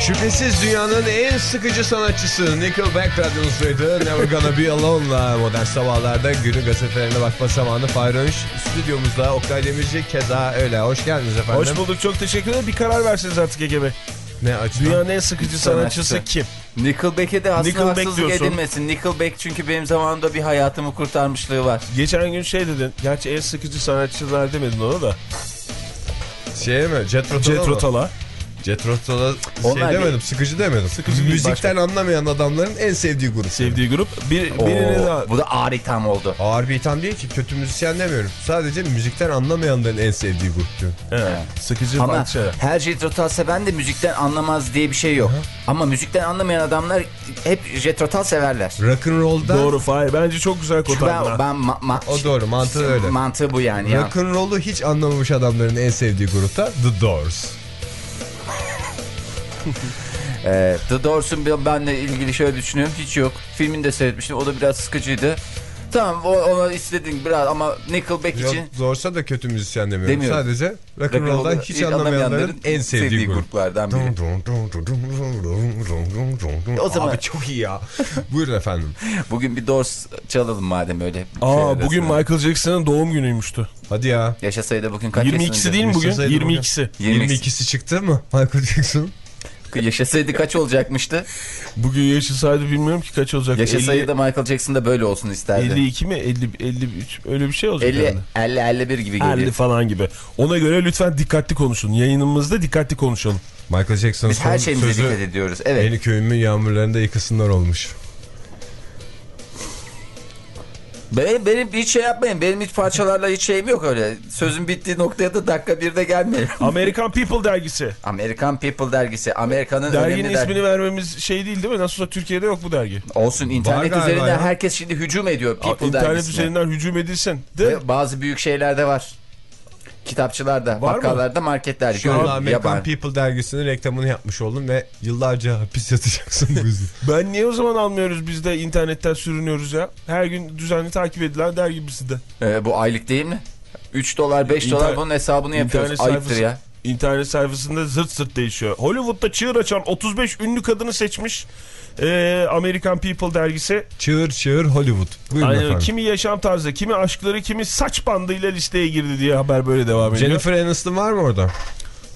Şüphesiz dünyanın en sıkıcı sanatçısı Nickelback radyonuzdaydı. Never Gonna Be Alone'la modern sabahlarda günün gazetelerine bakma zamanı Fahir stüdyomuzda. Oktay Demirci keza öyle. Hoş geldiniz efendim. Hoş bulduk çok teşekkür ederim. Bir karar verseniz artık Ege Bey. Ne açıdan? Dünyanın en sıkıcı sanatçısı kim? Nickelback'e de aslında Nickelback haksızlık diyorsun. edilmesin. Nickelback çünkü benim zamanımda bir hayatımı kurtarmışlığı var. Geçen gün şey dedin. Gerçi en sıkıcı sanatçılar demedin ona da. Şey mi? Jet Rotola Jet mı? Jet Rotola şey Onlar demedim. Sıkıcı demedim. Sıkıcı Müzikten anlamayan adamların en sevdiği grup. Sevdiği grup. Bir, Oo, birini daha. bu da ağır itham oldu. Ağır bir itham değil ki. Kötü müzisyen demiyorum. Sadece müzikten anlamayanların en sevdiği grup diyor. He, sıkıcı Ama şeyler. her Jet Rotal seven de müzikten anlamaz diye bir şey yok. Ama müzikten anlamayan adamlar hep Jet Rotal severler. Rock'n'roll'da Doğru Fahir. Bence çok güzel kotardın ben, ben ma- ma- o doğru mantığı öyle. mantığı bu yani ya. Rock'n'roll'u hiç anlamamış adamların en sevdiği grupta The Doors. Ee, The Doors'un benle ilgili şöyle düşünüyorum. Hiç yok. Filmini de seyretmiştim. O da biraz sıkıcıydı. Tamam ona istedin biraz ama Nickelback için Yok, Dors'a da kötü müzisyen demiyorum. Demiyorum. Sadece rock'n'roll'dan hiç anlamayanların en sevdiği grup. gruplardan biri. O zaman- Abi çok iyi ya. Buyurun efendim. Bugün bir Doors çalalım madem öyle. Aa bugün arasına. Michael Jackson'ın doğum günüymüştü. Hadi ya. Yaşasaydı bugün kaç 22'si yaşında? değil mi bugün? Yaşasaydı bugün. 22'si. 22'si çıktı mı Michael Jackson? Yaşasaydı kaç olacakmıştı? Bugün yaşasaydı bilmiyorum ki kaç olacak. Yaşasaydı 50, da Michael Jackson da böyle olsun isterdi. 52 mi? 50, 53 öyle bir şey olacak 50, herhalde. 50, 51 gibi 50 geliyor. falan gibi. Ona göre lütfen dikkatli konuşun. Yayınımızda dikkatli konuşalım. Michael Jackson Biz her şeyimize sözü dikkat ediyoruz. Evet. Yeni köyümün yağmurlarında yıkasınlar olmuş. Benim, benim hiç şey yapmayın. Benim hiç parçalarla hiç şeyim yok öyle. Sözün bittiği noktaya da dakika birde gelmeyelim. American People dergisi. American People dergisi. Amerika'nın Derginin önemli ismini dergi. vermemiz şey değil değil mi? Nasıl olsa Türkiye'de yok bu dergi. Olsun internet üzerinden ya. herkes şimdi hücum ediyor People İnternet dergisine. üzerinden hücum edilsin. De. Ve bazı büyük şeylerde var. Kitapçılarda, Var mı? bakkallarda, marketlerde. Şu Görün- American. People dergisinin reklamını yapmış oldum ve yıllarca hapis yatacaksın bu yüzden. Ben niye o zaman almıyoruz biz de internetten sürünüyoruz ya? Her gün düzenli takip edilen dergi bizi de. Ee, bu aylık değil mi? 3 dolar 5 İnter- dolar bunun hesabını yapıyoruz. Ayıptır sayfası- ya. İnternet sayfasında zırt zırt değişiyor. Hollywood'da çığır açan 35 ünlü kadını seçmiş. Ee, American People dergisi. Çığır çığır Hollywood. Buyurun Aynen, efendim. kimi yaşam tarzı, kimi aşkları, kimi saç bandıyla listeye girdi diye haber böyle devam ediyor. Jennifer Aniston var mı orada?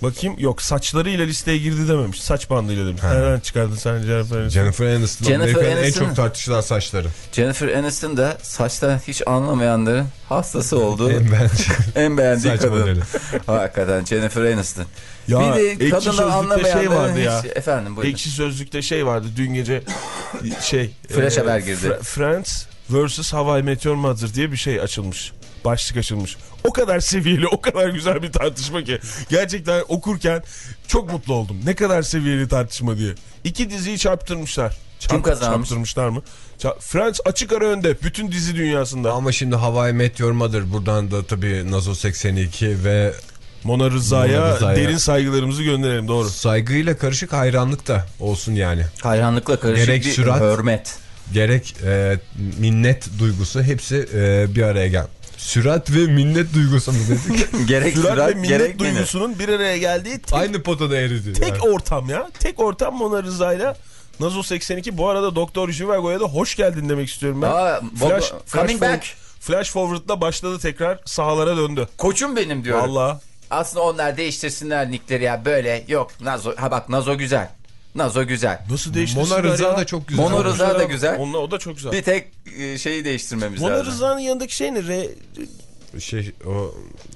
Bakayım yok saçlarıyla listeye girdi dememiş. Saç bandıyla demiş. Nereden çıkardın sen Jennifer Aniston? Jennifer Aniston. Jennifer Amerika'nın en Aniston. çok tartışılan saçları. Jennifer Aniston da saçtan hiç anlamayanların hastası olduğu En bence en beğendiği saç kadın. modeli. Hakikaten Jennifer Aniston. Ya, bir de kadından Sözlük'te anlamayanların şey vardı ya. hiç... Efendim buyurun. Ekşi Sözlük'te şey vardı dün gece şey. Flash haber girdi. Friends vs. How I Met Your Mother diye bir şey açılmış. Başlık açılmış. O kadar seviyeli, o kadar güzel bir tartışma ki. Gerçekten okurken çok mutlu oldum. Ne kadar seviyeli tartışma diye. İki diziyi çarptırmışlar. Kim kazanmış? Çarptırmışlar mı? Ça- Friends açık ara önde. Bütün dizi dünyasında. Ama şimdi Hawaii Met Your Mother buradan da tabii Nazo 82 ve Mona Rıza'ya Rıza'ya. derin saygılarımızı gönderelim. Doğru. saygıyla karışık hayranlık da olsun yani. Hayranlıkla karışık Gerek bir sürat- hürmet. Gerek e, minnet duygusu hepsi e, bir araya gel. Sürat ve minnet duygusu mu dedik? Gerek Sürat sürat, ve minnet gerek minnet. duygusunun bir araya geldiği tek Aynı potada eridi. Tek yani. ortam ya. Tek ortam Mona Rıza'yla Nazo 82. Bu arada Doktor Jivago'ya da hoş geldin demek istiyorum ben. Aa, Flash, flash, coming forward- back. Flash Forward'la başladı tekrar sahalara döndü. Koçum benim diyorum. Allah. Aslında onlar değiştirsinler nickleri ya böyle yok Nazo ha bak Nazo güzel. Nazo güzel. Nasıl değiştirsinler Mona Rıza da çok güzel. Mona Rıza da güzel. Onunla, o da çok güzel. Bir tek e, şeyi değiştirmemiz Mona lazım. Rıza'nın yanındaki şey ne? Re... Şey o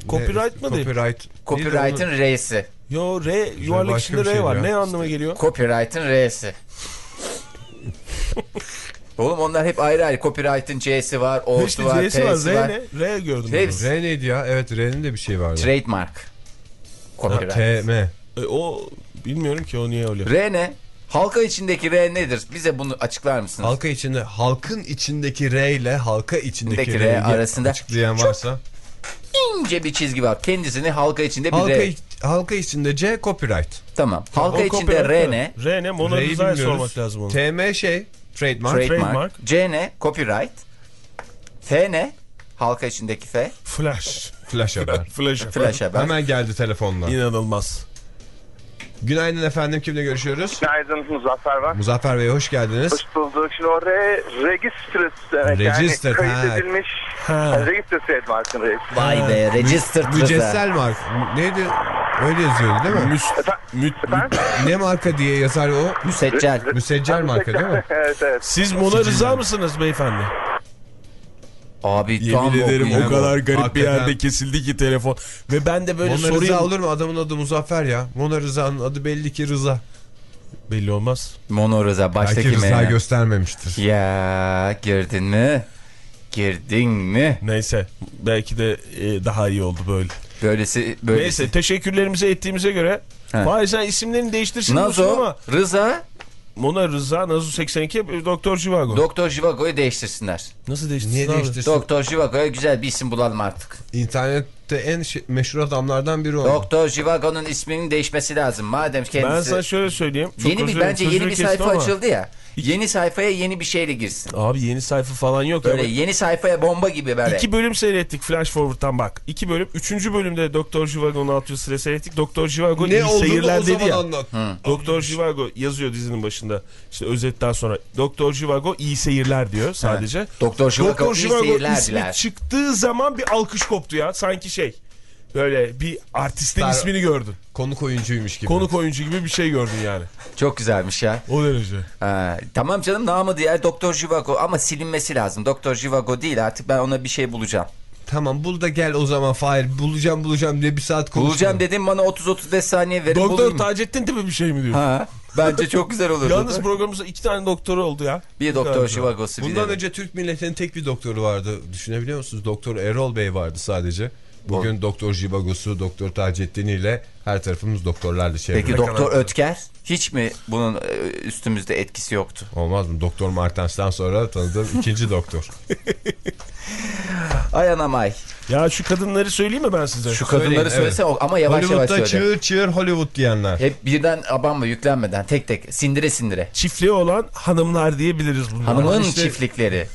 Copyright ne, mı değil? Copyright. Copyright'ın R'si. Yo re yuvarlak başka içinde R şey var. ya. Ne anlama geliyor? Copyright'ın R'si. Oğlum onlar hep ayrı ayrı. Copyright'ın C'si var, O'su İşte var, C'si var. T'si R var. ne? R gördüm. Hepsi. R neydi ya? Evet R'nin de bir şey vardı. Trademark. Copyright. TM. E, o bilmiyorum ki o niye öyle. R ne? Halka içindeki R nedir? Bize bunu açıklar mısınız? Halka içinde halkın içindeki R ile halka içindeki R arasında açıklayan varsa. İnce bir çizgi var. Kendisini halka içinde bir Halka, R. iç- halka içinde C copyright. Tamam. Halka O içinde copyright R ne? R ne? Mona R'yi Lisa'ya bilmiyoruz. sormak lazım onu. TM şey trademark. Trademark. Trademark. C ne? Copyright. F ne? Halka içindeki F. Flash. Flash haber. Flash. Flash haber. Hemen geldi telefonla. İnanılmaz. Günaydın efendim kimle görüşüyoruz? Günaydın Muzaffer ben. Muzaffer Bey hoş geldiniz. Hoş bulduk. Şimdi o re, registered demek Registered, yani ha. kayıt edilmiş. Ha. Ha. Registered trademark'ın reis. Vay be. Registered. Mücessel mark. Neydi? Öyle yazıyordu değil mi? Müs? Ne marka diye yazar o? Müseccel. Müseccel marka değil mi? evet evet. siz Mona Rıza mısınız beyefendi? Abi Yemin ederim o kadar garip bir Hakikaten. yerde kesildi ki telefon. Ve ben de böyle Mona sorayım. Rıza olur mu? Adamın adı Muzaffer ya. Mona Rıza'nın adı belli ki Rıza. Belli olmaz. Mono Rıza baştaki Belki Rıza göstermemiştir. Ya girdin mi? Girdin mi? Neyse. Belki de e, daha iyi oldu böyle. Böylesi böylesi. Neyse teşekkürlerimizi ettiğimize göre. Fahir sen isimlerini değiştirsin Nazo, ama. Rıza, Mona Rıza, Nazo 82, Doktor Jivago. Doktor Jivago'yu değiştirsinler. Nasıl değiştirsin Niye abi? değiştirsin? Doktor Jivago'ya güzel bir isim bulalım artık. İnternette en şey- meşhur adamlardan biri o. Doktor Jivago'nun isminin değişmesi lazım. Madem kendisi... Ben sana şöyle söyleyeyim. Çok yeni bir bence yeni bir sayfa ama- açıldı ya. Yeni sayfaya yeni bir şeyle girsin. Abi yeni sayfa falan yok. Böyle ama yeni sayfaya bomba gibi böyle. İki bölüm seyrettik Flash Forward'dan bak. İki bölüm. Üçüncü bölümde Doktor Jivago'nun 600 sıra seyrettik. Doktor Jivago Ne iyi seyirler o dedi zaman ya. anlat. Doktor Jivago yazıyor dizinin başında. İşte özetten sonra. Doktor Jivago iyi seyirler diyor sadece. Doktor Jivago Doktor iyi seyirler ismi diler. çıktığı zaman bir alkış koptu ya. Sanki şey. Böyle bir artistin Star- ismini gördün. Konuk oyuncuymuş gibi. Konuk oyuncu gibi bir şey gördün yani. Çok güzelmiş ya. O derece. Ha, tamam canım namı diğer Doktor Jivago ama silinmesi lazım. Doktor Jivago değil artık ben ona bir şey bulacağım. Tamam bul da gel o zaman Fahir. Bulacağım bulacağım diye bir saat konuşma. Bulacağım dedim bana 30-35 saniye verin Doktor. Taceddin gibi bir şey mi diyor? Ha, bence çok güzel olurdu. Yalnız programımızda iki tane doktoru oldu ya. bir Doktor Jivago'su bir Bundan önce Türk milletinin tek bir doktoru vardı. Düşünebiliyor musunuz? Doktor Erol Bey vardı sadece. Bugün Doktor Jibagosu, Doktor Taceddin ile her tarafımız doktorlarla çevrili. Peki Doktor Ötker hiç mi bunun e, üstümüzde etkisi yoktu? Olmaz mı? Doktor Martens'ten sonra tanıdığım ikinci doktor. Ay anam ay. Ya şu kadınları söyleyeyim mi ben size? Şu kadınları Söyleyin, söylesene o- ama yavaş yavaş Hollywood'da söyle. çığır çığır Hollywood diyenler. Hep birden abanma yüklenmeden tek tek sindire sindire. Çiftliği olan hanımlar diyebiliriz bunlara. Hanımın işte- çiftlikleri.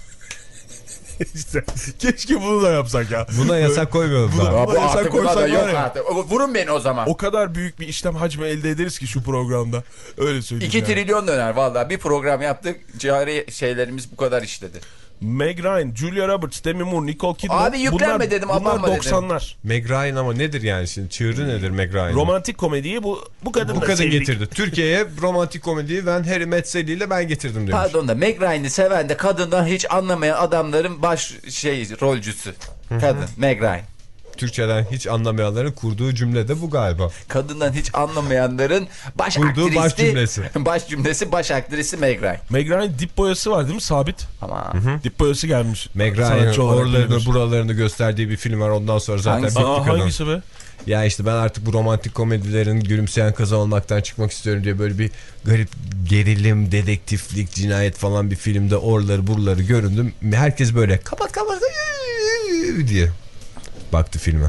İşte, keşke bunu da yapsak ya. Buna yasak koymayalım Buna- daha. buna yasak buna da koysak yok var ya. artık. Vurun beni o zaman. O kadar büyük bir işlem hacmi elde ederiz ki şu programda. Öyle söyleyeyim 2 yani. trilyon döner vallahi bir program yaptık cari şeylerimiz bu kadar işledi. Meg Ryan, Julia Roberts, Demi Moore, Nicole Kidman. Abi yüklenme bunlar, dedim, Bunlar abanma dedim. 90'lar. Meg Ryan ama nedir yani şimdi? Çığırı nedir Meg Ryan? Romantik komediyi bu bu kadın Bu kadın sevdik. getirdi. Türkiye'ye romantik komediyi ben Harry Metzeli ile ben getirdim demiş. Pardon da Meg Ryan'ı seven de kadından hiç anlamayan adamların baş şey rolcüsü. Kadın Meg Ryan. Türkçeden hiç anlamayanların kurduğu cümle de bu galiba. Kadından hiç anlamayanların baş Kurduğu baş cümlesi. baş cümlesi baş aktrisi Meg Ryan. Meg Ryan dip boyası var değil mi? Sabit. Ama Dip boyası gelmiş. Meg Ryan'ın oralarını gelmiş. buralarını gösterdiği bir film var ondan sonra zaten Hangisi? bitti Aa, kadın. hangisi be? Ya işte ben artık bu romantik komedilerin gülümseyen kazan olmaktan çıkmak istiyorum diye böyle bir garip gerilim, dedektiflik, cinayet falan bir filmde oraları buraları göründüm. Herkes böyle kapat kapat diye baktı filme.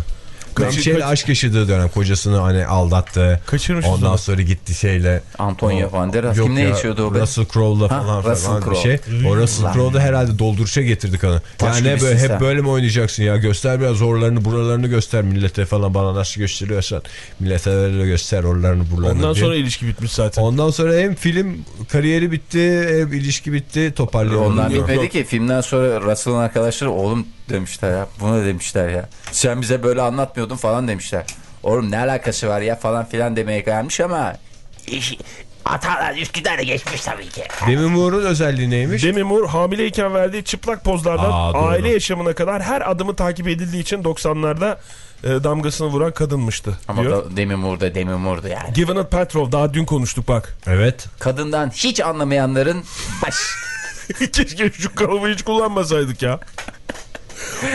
Kaç- bir şeyle kaç- aşk yaşadığı dönem kocasını hani aldattı. Kaçırmış Ondan zaman. sonra gitti şeyle. Antonio O- Banderas. Yok Kim ne ya, içiyordu o be? Russell Crowe'la Ha, falan Russell falan bir Crowe. şey. O Russell Crowe'da herhalde dolduruşa getirdi kanı. Taş Yani böyle hep sen. böyle mi oynayacaksın ya? Göster biraz oralarını buralarını göster millete falan bana nasıl gösteriyorsan. Millete öyle göster oralarını buralarını Ondan diye. sonra ilişki bitmiş zaten. Ondan sonra hem film kariyeri bitti hem ilişki bitti toparlayamadı. Ondan Yok, bitmedi ki filmden sonra Russell'ın arkadaşları oğlum demişler ya. Buna demişler ya. Sen bize böyle anlatmıyordun falan demişler. Oğlum ne alakası var ya falan filan demeye gelmiş ama iş, hatalar Üsküdar'da geçmiş tabii ki. Demi Moore'un özelliği neymiş? Demi Moore hamileyken verdiği çıplak pozlardan Aa, doğru. aile yaşamına kadar her adımı takip edildiği için 90'larda e, damgasını vuran kadınmıştı Ama diyor. da Demi Moore'da Demi Moore'da yani. Gwyneth Paltrow daha dün konuştuk bak. Evet. Kadından hiç anlamayanların baş... Keşke şu kalıbı hiç kullanmasaydık ya.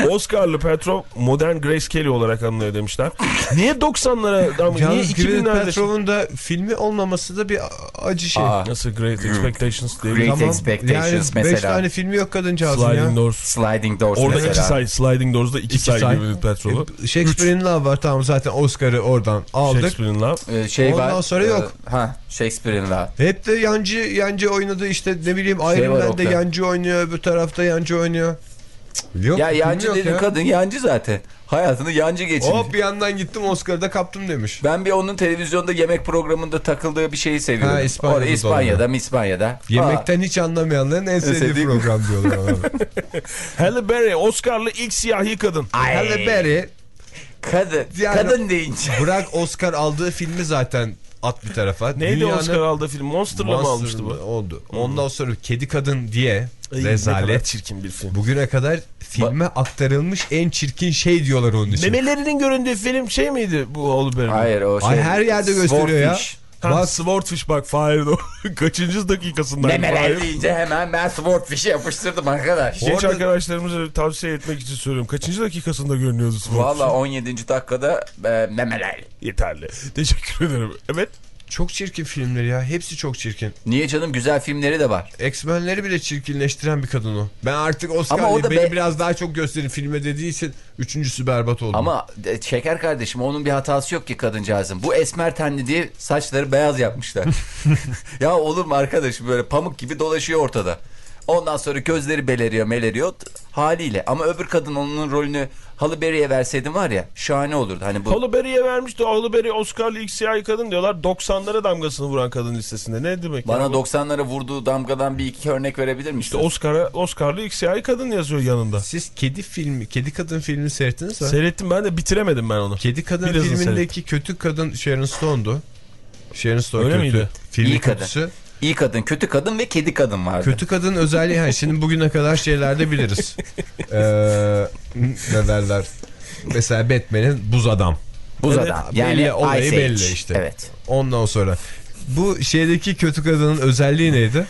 Oscar'lı Petrov modern Grace Kelly olarak anılıyor demişler. Niye 90'lara ama niye Yalnız Gwyneth 2000'lerde? Paltrow'un da filmi olmaması da bir acı şey. Aa, Nasıl Great Expectations diye. Great Tamam. Expectations yani mesela. 5 tane filmi yok kadıncağızın ya. Sliding Doors. Sliding Doors Orada iki mesela. say. Sliding Doors'da iki, İki say, say. Gwyneth. E, Shakespeare in Love var tamam zaten Oscar'ı oradan aldık. Shakespeare in Love. Ee, şey Ondan var. sonra e, yok. Ha, Shakespeare'in la. Hep de yancı yancı oynadı işte ne bileyim Şey Iron Man'de yancı oynuyor öbür tarafta yancı oynuyor. Yok, Ya yancı yok dedim ya. kadın yancı zaten. Hayatını yancı geçirdi. Hop bir yandan gittim Oscar'da kaptım demiş. Ben bir onun televizyonda yemek programında takıldığı bir şeyi seviyorum. Ha, İspanya'da Orada da İspanya'da mı İspanya'da? Yemekten hiç anlamayanların en sevdiği program diyorlar. Halle Berry Oscar'lı ilk siyahi kadın. Ay, Halle Berry Kadın. Yani- Kadın deyince. bırak Oscar aldığı filmi zaten at bir tarafa. Neydi Dünyanın Oscar aldığı film? Monster'la mı Monster almıştı bu? Oldu. Ondan sonra Kedi Kadın diye Ay, rezalet. çirkin bir film. Bugüne kadar filme aktarılmış en çirkin şey diyorlar onun için. Memelerinin göründüğü film şey miydi bu Halle Berry'nin? Hayır o şey. Ay her yerde gösteriyor ya. Swordfish. Ha, Bak Swordfish bak Fahir. Kaçıncı dakikasında? Memeler deyince hemen ben Swordfish'i yapıştırdım arkadaş. Genç Orada- arkadaşlarımıza tavsiye etmek için söylüyorum. Kaçıncı dakikasında görünüyordu Swordfish? Valla 17. dakikada e, memeler. Yeterli. Teşekkür ederim. Evet. Çok çirkin filmleri ya. Hepsi çok çirkin. Niye canım güzel filmleri de var. X-Men'leri bile çirkinleştiren bir kadın o. Ben artık Oscar Ama o da beni be- biraz daha çok gösterin filme dediği için üçüncüsü berbat oldu. Ama şeker kardeşim onun bir hatası yok ki kadıncağızın. Bu esmer tenli diye saçları beyaz yapmışlar. ya olur mu arkadaşım böyle pamuk gibi dolaşıyor ortada. Ondan sonra gözleri beleriyor meleriyor haliyle. Ama öbür kadın onun rolünü Halle Berry'e verseydin var ya şahane olurdu. Hani bu Halle Berry'e vermişti. Halle Berry Oscar'lı ilk siyahi kadın diyorlar. 90'lara damgasını vuran kadın listesinde. Ne demek? bana ya bu? 90'lara vurduğu damgadan bir iki örnek verebilir misin? İşte Oscar'a Oscar'lı ilk siyahi kadın yazıyor yanında. Siz kedi filmi, kedi kadın filmini seyrettiniz mi? Seyrettim ben de bitiremedim ben onu. kedi kadın Birazını filmindeki kötü kadın Sharon Stone'du. Sharon Stone Öyle kötü. miydi? Filmin İyi kadın. İyi kadın, kötü kadın ve kedi kadın vardı. Kötü kadın özelliği yani şimdi bugüne kadar şeylerde biliriz. ee, ne derler? Mesela Batman'in buz adam. Buz Evet, adam. belli, Yani olayı Ice Age. belli işte. Evet. Ondan sonra bu şeydeki kötü kadının özelliği neydi?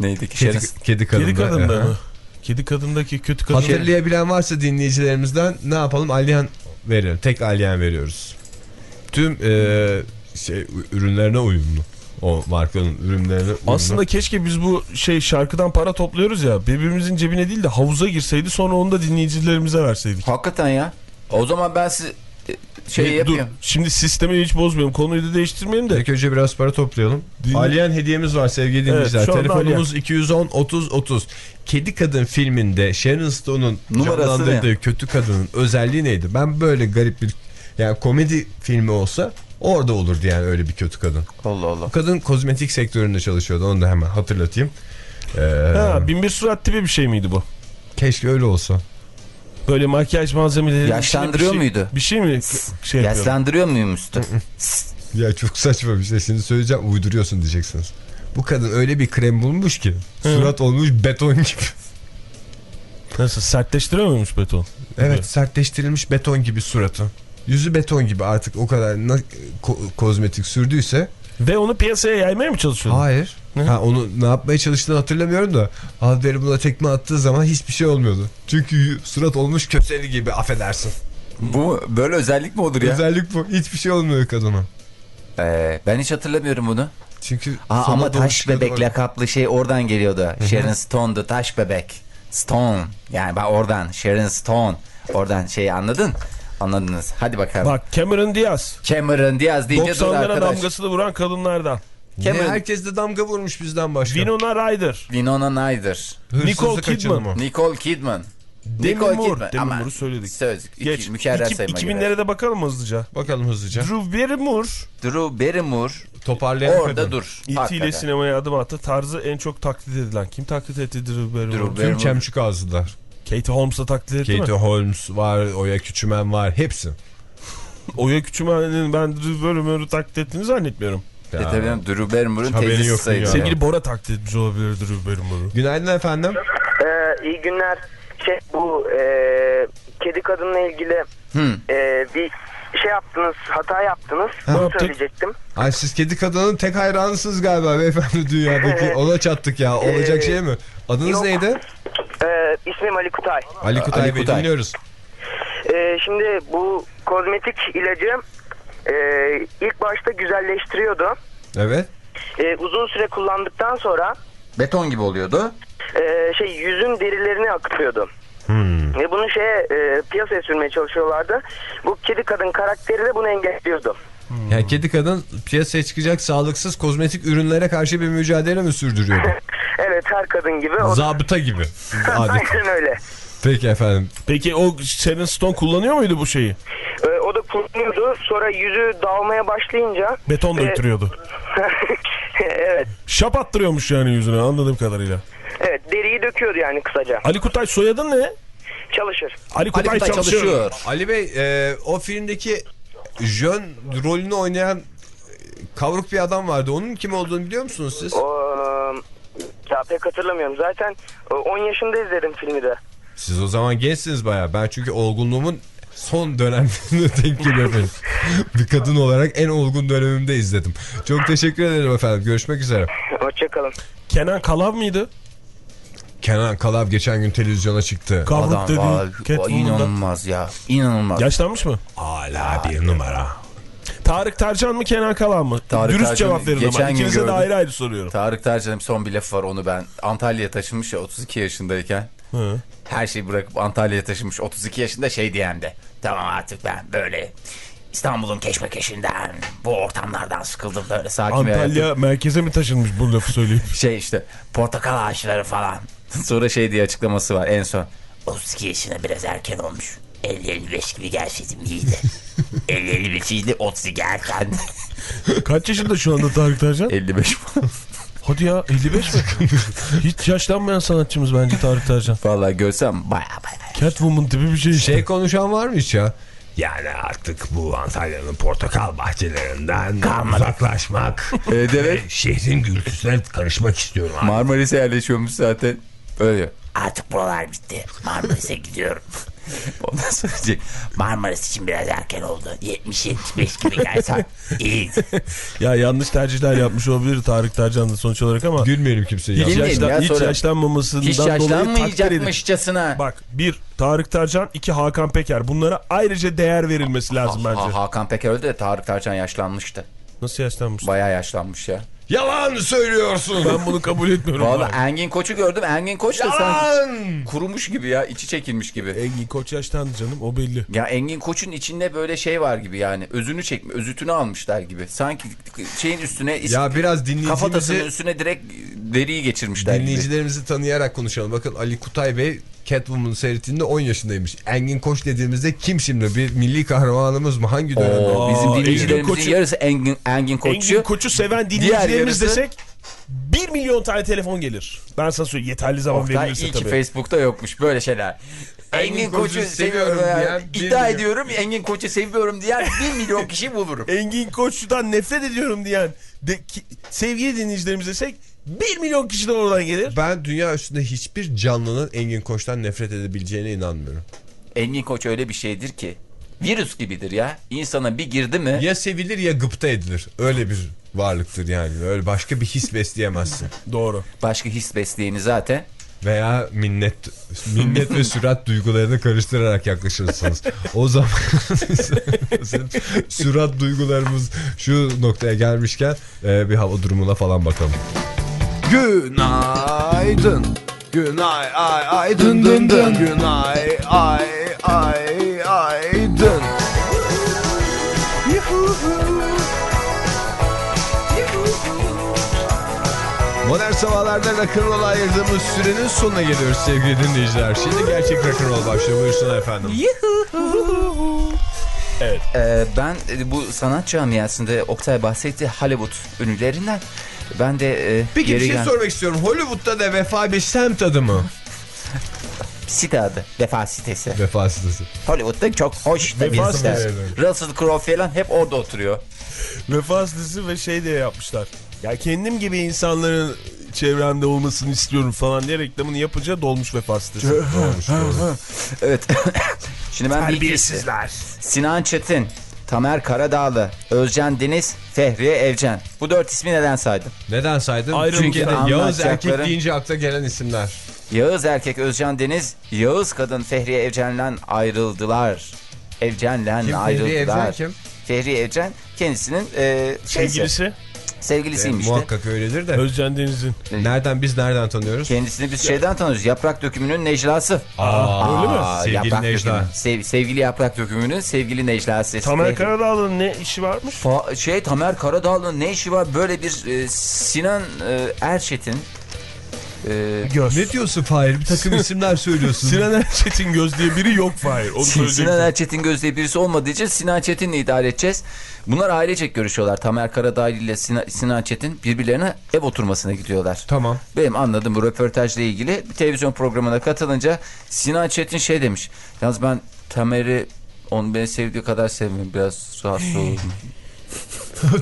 Neydi ki? Kedi, Şerif- kedi kadında. Kedi kadında mı? Kedi kadındaki kötü kadın. Hatırlayabilen varsa dinleyicilerimizden ne yapalım? Alien verelim. Tek alien veriyoruz. Tüm e, şey ürünlerine uyumlu. O markanın ürünlerine uyumlu. Aslında keşke biz bu şey şarkıdan para topluyoruz ya birbirimizin cebine değil de havuza girseydi sonra onu da dinleyicilerimize verseydik. Hakikaten ya. O zaman ben size e, şey Bir- yapayım. Dur şimdi sistemi hiç bozmayalım konuyu da değiştirmeyelim de. İlk önce biraz para toplayalım. Alien hediyemiz var sevgili dinleyiciler. anda Telefonumuz 210 30 30. Kedi Kadın filminde Sharon Stone'un Numarası canlandırdığı ne? kötü kadının özelliği neydi? Ben böyle garip bir yani komedi filmi olsa orada olurdu yani öyle bir kötü kadın. Allah Allah. Kadın kozmetik sektöründe çalışıyordu. Onu da hemen hatırlatayım. Ee, Ha, bin bir surat tipi bir şey miydi bu? keşke öyle olsa. Böyle makyaj malzemeleri Yaşlandırıyor bir şey, muydu? Bir şey mi şey yapıyor? Yaşlandırıyor muyum üstü? Ya çok saçma bir şey. Şimdi söyleyeceğim uyduruyorsun diyeceksiniz. Bu kadın öyle bir krem bulmuş ki surat olmuş beton gibi. Nasıl sertleştiriyor muymuş beton? Evet sertleştirilmiş beton gibi suratı. Yüzü beton gibi artık o kadar ko- kozmetik sürdüyse. Ve onu piyasaya yaymaya mı çalışıyor? Hayır. Ha, onu ne yapmaya çalıştığını hatırlamıyorum da Alberi buna tekme attığı zaman hiçbir şey olmuyordu. Çünkü surat olmuş köseli gibi affedersin. Bu böyle özellik mi olur ya? Özellik bu. Hiçbir şey olmuyor kadına. Ee, ben hiç hatırlamıyorum bunu. Çünkü Aa, ama taş bebek orada. lakaplı şey oradan geliyordu. Sharon Stone'du taş bebek. Stone. Yani bak oradan Sharon Stone. Oradan şey anladın? Anladınız. Hadi bakalım. Bak Cameron Diaz. Cameron Diaz deyince dur 90'lara arkadaş. damgasını vuran kadınlardan. Ne, Cameron- herkes de damga vurmuş bizden başka. Winona Ryder. Winona Ryder. Nicole Kidman. Nicole Kidman. Demi Nicole Moore. Kidman. Demi Moore'u söyledik. Söz. Iki, Geç. mükerrer İki- sayıma 2000'lere de bakalım hızlıca. Bakalım hızlıca. Drew Barrymore Drew Barrymore Toparlayan orada kadın. dur. Hakikaten. sinemaya adım attı. Tarzı en çok taklit edilen. Kim taklit etti Drew Barrymore? Drew Tüm Barrymore. çemçük ağızlılar. Katie Holmes'la taklit etti Katie mi? Holmes var, Oya Küçümen var. Hepsi. Oya Küçümen'in ben Drew Barrymore'u taklit ettiğini zannetmiyorum. E tabii canım, Drew Barrymore'un teyzesi sayılıyor. ya? Sevgili Bora taklit etmiş olabilir Drew Barrymore'u. Günaydın efendim. Ee, iyi günler. Şey bu e, kedi kadınla ilgili Hı. e, bir şey yaptınız, hata yaptınız. Ne Bunu yaptık? söyleyecektim. Ay siz kedi kadının tek hayranısınız galiba beyefendi dünyadaki. Ona çattık ya. Olacak Ee, şey mi? Adınız yok. neydi? Ee, ismim Ali Kutay. Ali Kutay Ali Bey Kutay. dinliyoruz. Ee, şimdi bu kozmetik ilacı e, ilk başta güzelleştiriyordu. Evet. E, uzun süre kullandıktan sonra Beton gibi oluyordu. e, şey yüzün derilerini akıtıyordu. Hmm. Ve bunu şeye e, piyasaya sürmeye çalışıyorlardı. Bu kedi kadın karakteri de bunu engelliyordu. Yani kedi kadın piyasaya çıkacak sağlıksız kozmetik ürünlere karşı bir mücadele mi sürdürüyordu? Evet her kadın gibi. O... Zabıta gibi. Aynen öyle. Peki efendim. Peki o Sharon Stone kullanıyor muydu bu şeyi? E, o da kullanıyordu. Sonra yüzü dağılmaya başlayınca... Beton e, döktürüyordu. evet. Şap attırıyormuş yani yüzüne anladığım kadarıyla. Evet deriyi döküyordu yani kısaca. Ali Kutay soyadın ne? Çalışır. Ali Kutay, Ali Kutay çalışıyor. çalışıyor. Ali Bey e, o filmdeki Jön rolünü oynayan e, kavruk bir adam vardı. Onun kim olduğunu biliyor musunuz siz? O, ya pek hatırlamıyorum. Zaten e, 10 yaşında izledim filmi de. Siz o zaman gençsiniz baya. Ben çünkü olgunluğumun son dönemlerine denk geliyor benim. bir kadın olarak en olgun dönemimde izledim. Çok teşekkür ederim efendim. Görüşmek üzere. Hoşçakalın. Kenan Kalav mıydı? Kenan Kalav geçen gün televizyona çıktı. Kavruk Adam dedi. var, o Catwoman'da. inanılmaz ya. İnanılmaz. Yaşlanmış mı? Hala bir numara. Tarık Tercan mı Kenan Kalav mı? Tarık Dürüst Tercan'ı cevap verin geçen ama. gün İkinize de gördüm. ayrı ayrı soruyorum. Tarık Tercan'ın son bir lafı var onu ben. Antalya'ya taşınmış ya 32 yaşındayken. Hı. Her şeyi bırakıp Antalya'ya taşınmış 32 yaşında şey diyen de. Tamam artık ben böyle İstanbul'un keşmekeşinden bu ortamlardan sıkıldım böyle sakin bir hayatım. Antalya merkeze mi taşınmış bu lafı söyleyeyim? Şey işte portakal ağaçları falan. Sonra şey diye açıklaması var en son. 32 yaşına biraz erken olmuş. 50-55 gibi gelseydim iyiydi. 50-55 iyiydi 32 erken. Kaç yaşında şu anda Tarık Tercan? 55 falan. Hadi ya 55 mi? Hiç yaşlanmayan sanatçımız bence Tarık Tercan. Vallahi görsem baya baya. Catwoman tipi bir şey işte. Şey konuşan var mı hiç ya? Yani artık bu Antalya'nın portakal bahçelerinden uzaklaşmak. Evet, evet. ve Şehrin gürültüsüne karışmak istiyorum. Marmaris'e yerleşiyormuş zaten. Öyle. Artık buralar bitti. Marmaris'e gidiyorum. Ondan sonra diyecek, Marmaris için biraz erken oldu. 70-75 gibi gelsen iyi. Ya yanlış tercihler yapmış olabilir Tarık Tercan da sonuç olarak ama Gülmeyelim kimseye. hiç, yaşlan- ya, hiç sonra- yaşlanmamasından Hiç dolayı takdir edin. yaşlanmayacakmışçasına. Bak bir Tarık Tercan, iki Hakan Peker. Bunlara ayrıca değer verilmesi lazım bence. Ha, Hakan Peker öldü de Tarık Tarcan yaşlanmıştı. Nasıl yaşlanmış? Bayağı yaşlanmış ya. Yalan söylüyorsun. Ben bunu kabul etmiyorum. Valla. Engin Koç'u gördüm. Engin Koç da sanki kurumuş gibi ya. içi çekilmiş gibi. Engin Koç yaşlandı canım o belli. Ya Engin Koç'un içinde böyle şey var gibi yani. Özünü çekme, özütünü almışlar gibi. Sanki şeyin üstüne Ya biraz kafatasının dinleyicimizi, üstüne direkt deriyi geçirmişler gibi. dinleyicilerimizi tanıyarak konuşalım. Bakın Ali Kutay Bey Catwoman seyrettiğinde 10 yaşındaymış. Engin Koç dediğimizde kim şimdi? Bir milli kahramanımız mı? Hangi dönemde? Oo, bizim dinleyicilerimizin Engin Koç'u- yarısı Engin, Engin Koç'u. Engin Koç'u seven dinleyicilerimiz yarısı- desek 1 milyon tane telefon gelir. Ben sana söyleyeyim yeterli zaman Oktay verilirse iyi ki tabii. Facebook'ta yokmuş böyle şeyler. Engin Koç'u seviyorum diyen yani. İddia milyon. ediyorum Engin Koç'u seviyorum diyen 1 milyon kişi bulurum. Engin Koç'tan nefret ediyorum diyen de, ki, sevgili dinleyicilerimiz desek 1 milyon kişi de oradan gelir. Ben dünya üstünde hiçbir canlının Engin Koç'tan nefret edebileceğine inanmıyorum. Engin Koç öyle bir şeydir ki virüs gibidir ya. İnsana bir girdi mi Ya sevilir ya gıpta edilir. Öyle bir varlıktır yani. Öyle başka bir his besleyemezsin. Doğru. başka his besleyeni zaten Veya minnet minnet ve sürat duygularını karıştırarak yaklaşırsınız. O zaman sürat duygularımız şu noktaya gelmişken e, bir hava durumuna falan bakalım. Günaydın. Günay ay ay dın dın dın. Günay ay ay ay dın. Modern sabahlarda rock'n'roll ayırdığımız sürenin sonuna geliyoruz sevgili dinleyiciler. Şimdi gerçek rock'n'roll başlıyor. Buyursunlar efendim. Ee, ben e, bu sanat camiasında Oktay bahsetti Hollywood ünlülerinden. Ben de e, Peki bir şey gel- sormak istiyorum. Hollywood'da da vefa bir semt adı mı? Site adı. Vefa sitesi. Vefa sitesi. Hollywood'da çok hoş da bir site. Russell Crowe falan hep orada oturuyor. Vefa sitesi ve şey diye yapmışlar. Ya kendim gibi insanların çevremde olmasını istiyorum falan diye reklamını yapınca dolmuş vefa sitesi. Evet. Şimdi ben bir iki- Sinan Çetin, Tamer Karadağlı, Özcan Deniz, Fehriye Evcen. Bu dört ismi neden saydım? Neden saydın? Çünkü Yağız erkek deyince akla gelen isimler. Yağız erkek Özcan Deniz, Yağız kadın Fehriye Evcen'le ayrıldılar. Evcen'le ayrıldılar. Evcen kim? Fehriye Evcen kendisinin e, şeysi, Sevgilisi sevgilisiymiş de. Muhakkak öyledir de. Özcan Deniz'in. Nereden biz nereden tanıyoruz? Kendisini biz şeyden tanıyoruz. Yaprak dökümünün Necla'sı. Aa, öyle mi? Aa, Sevgili yaprak Necla. dökümü. Sev- sevgili yaprak dökümünün sevgili Necla'sı. Tamer Karadağlı'nın ne işi varmış? Fa- şey Tamer Karadağlı'nın ne işi var böyle bir e, Sinan e, Erçetin e, Göz. Ne diyorsun Fahir? Bir takım isimler söylüyorsun. Sinan Erçetin Göz diye biri yok Fahir. Onu Sin- söyleyecektim. Sinan Erçetin Göz diye birisi olmadığı için Sinan Çetin'le idare edeceğiz. Bunlar ailecek görüşüyorlar. Tamer Karadağlı ile Sinan, Sinan Çetin birbirlerine ev oturmasına gidiyorlar. Tamam. Benim anladığım bu röportajla ilgili bir televizyon programına katılınca Sinan Çetin şey demiş. Yalnız ben Tamer'i onu beni sevdiği kadar sevmiyorum. Biraz rahatsız olurum.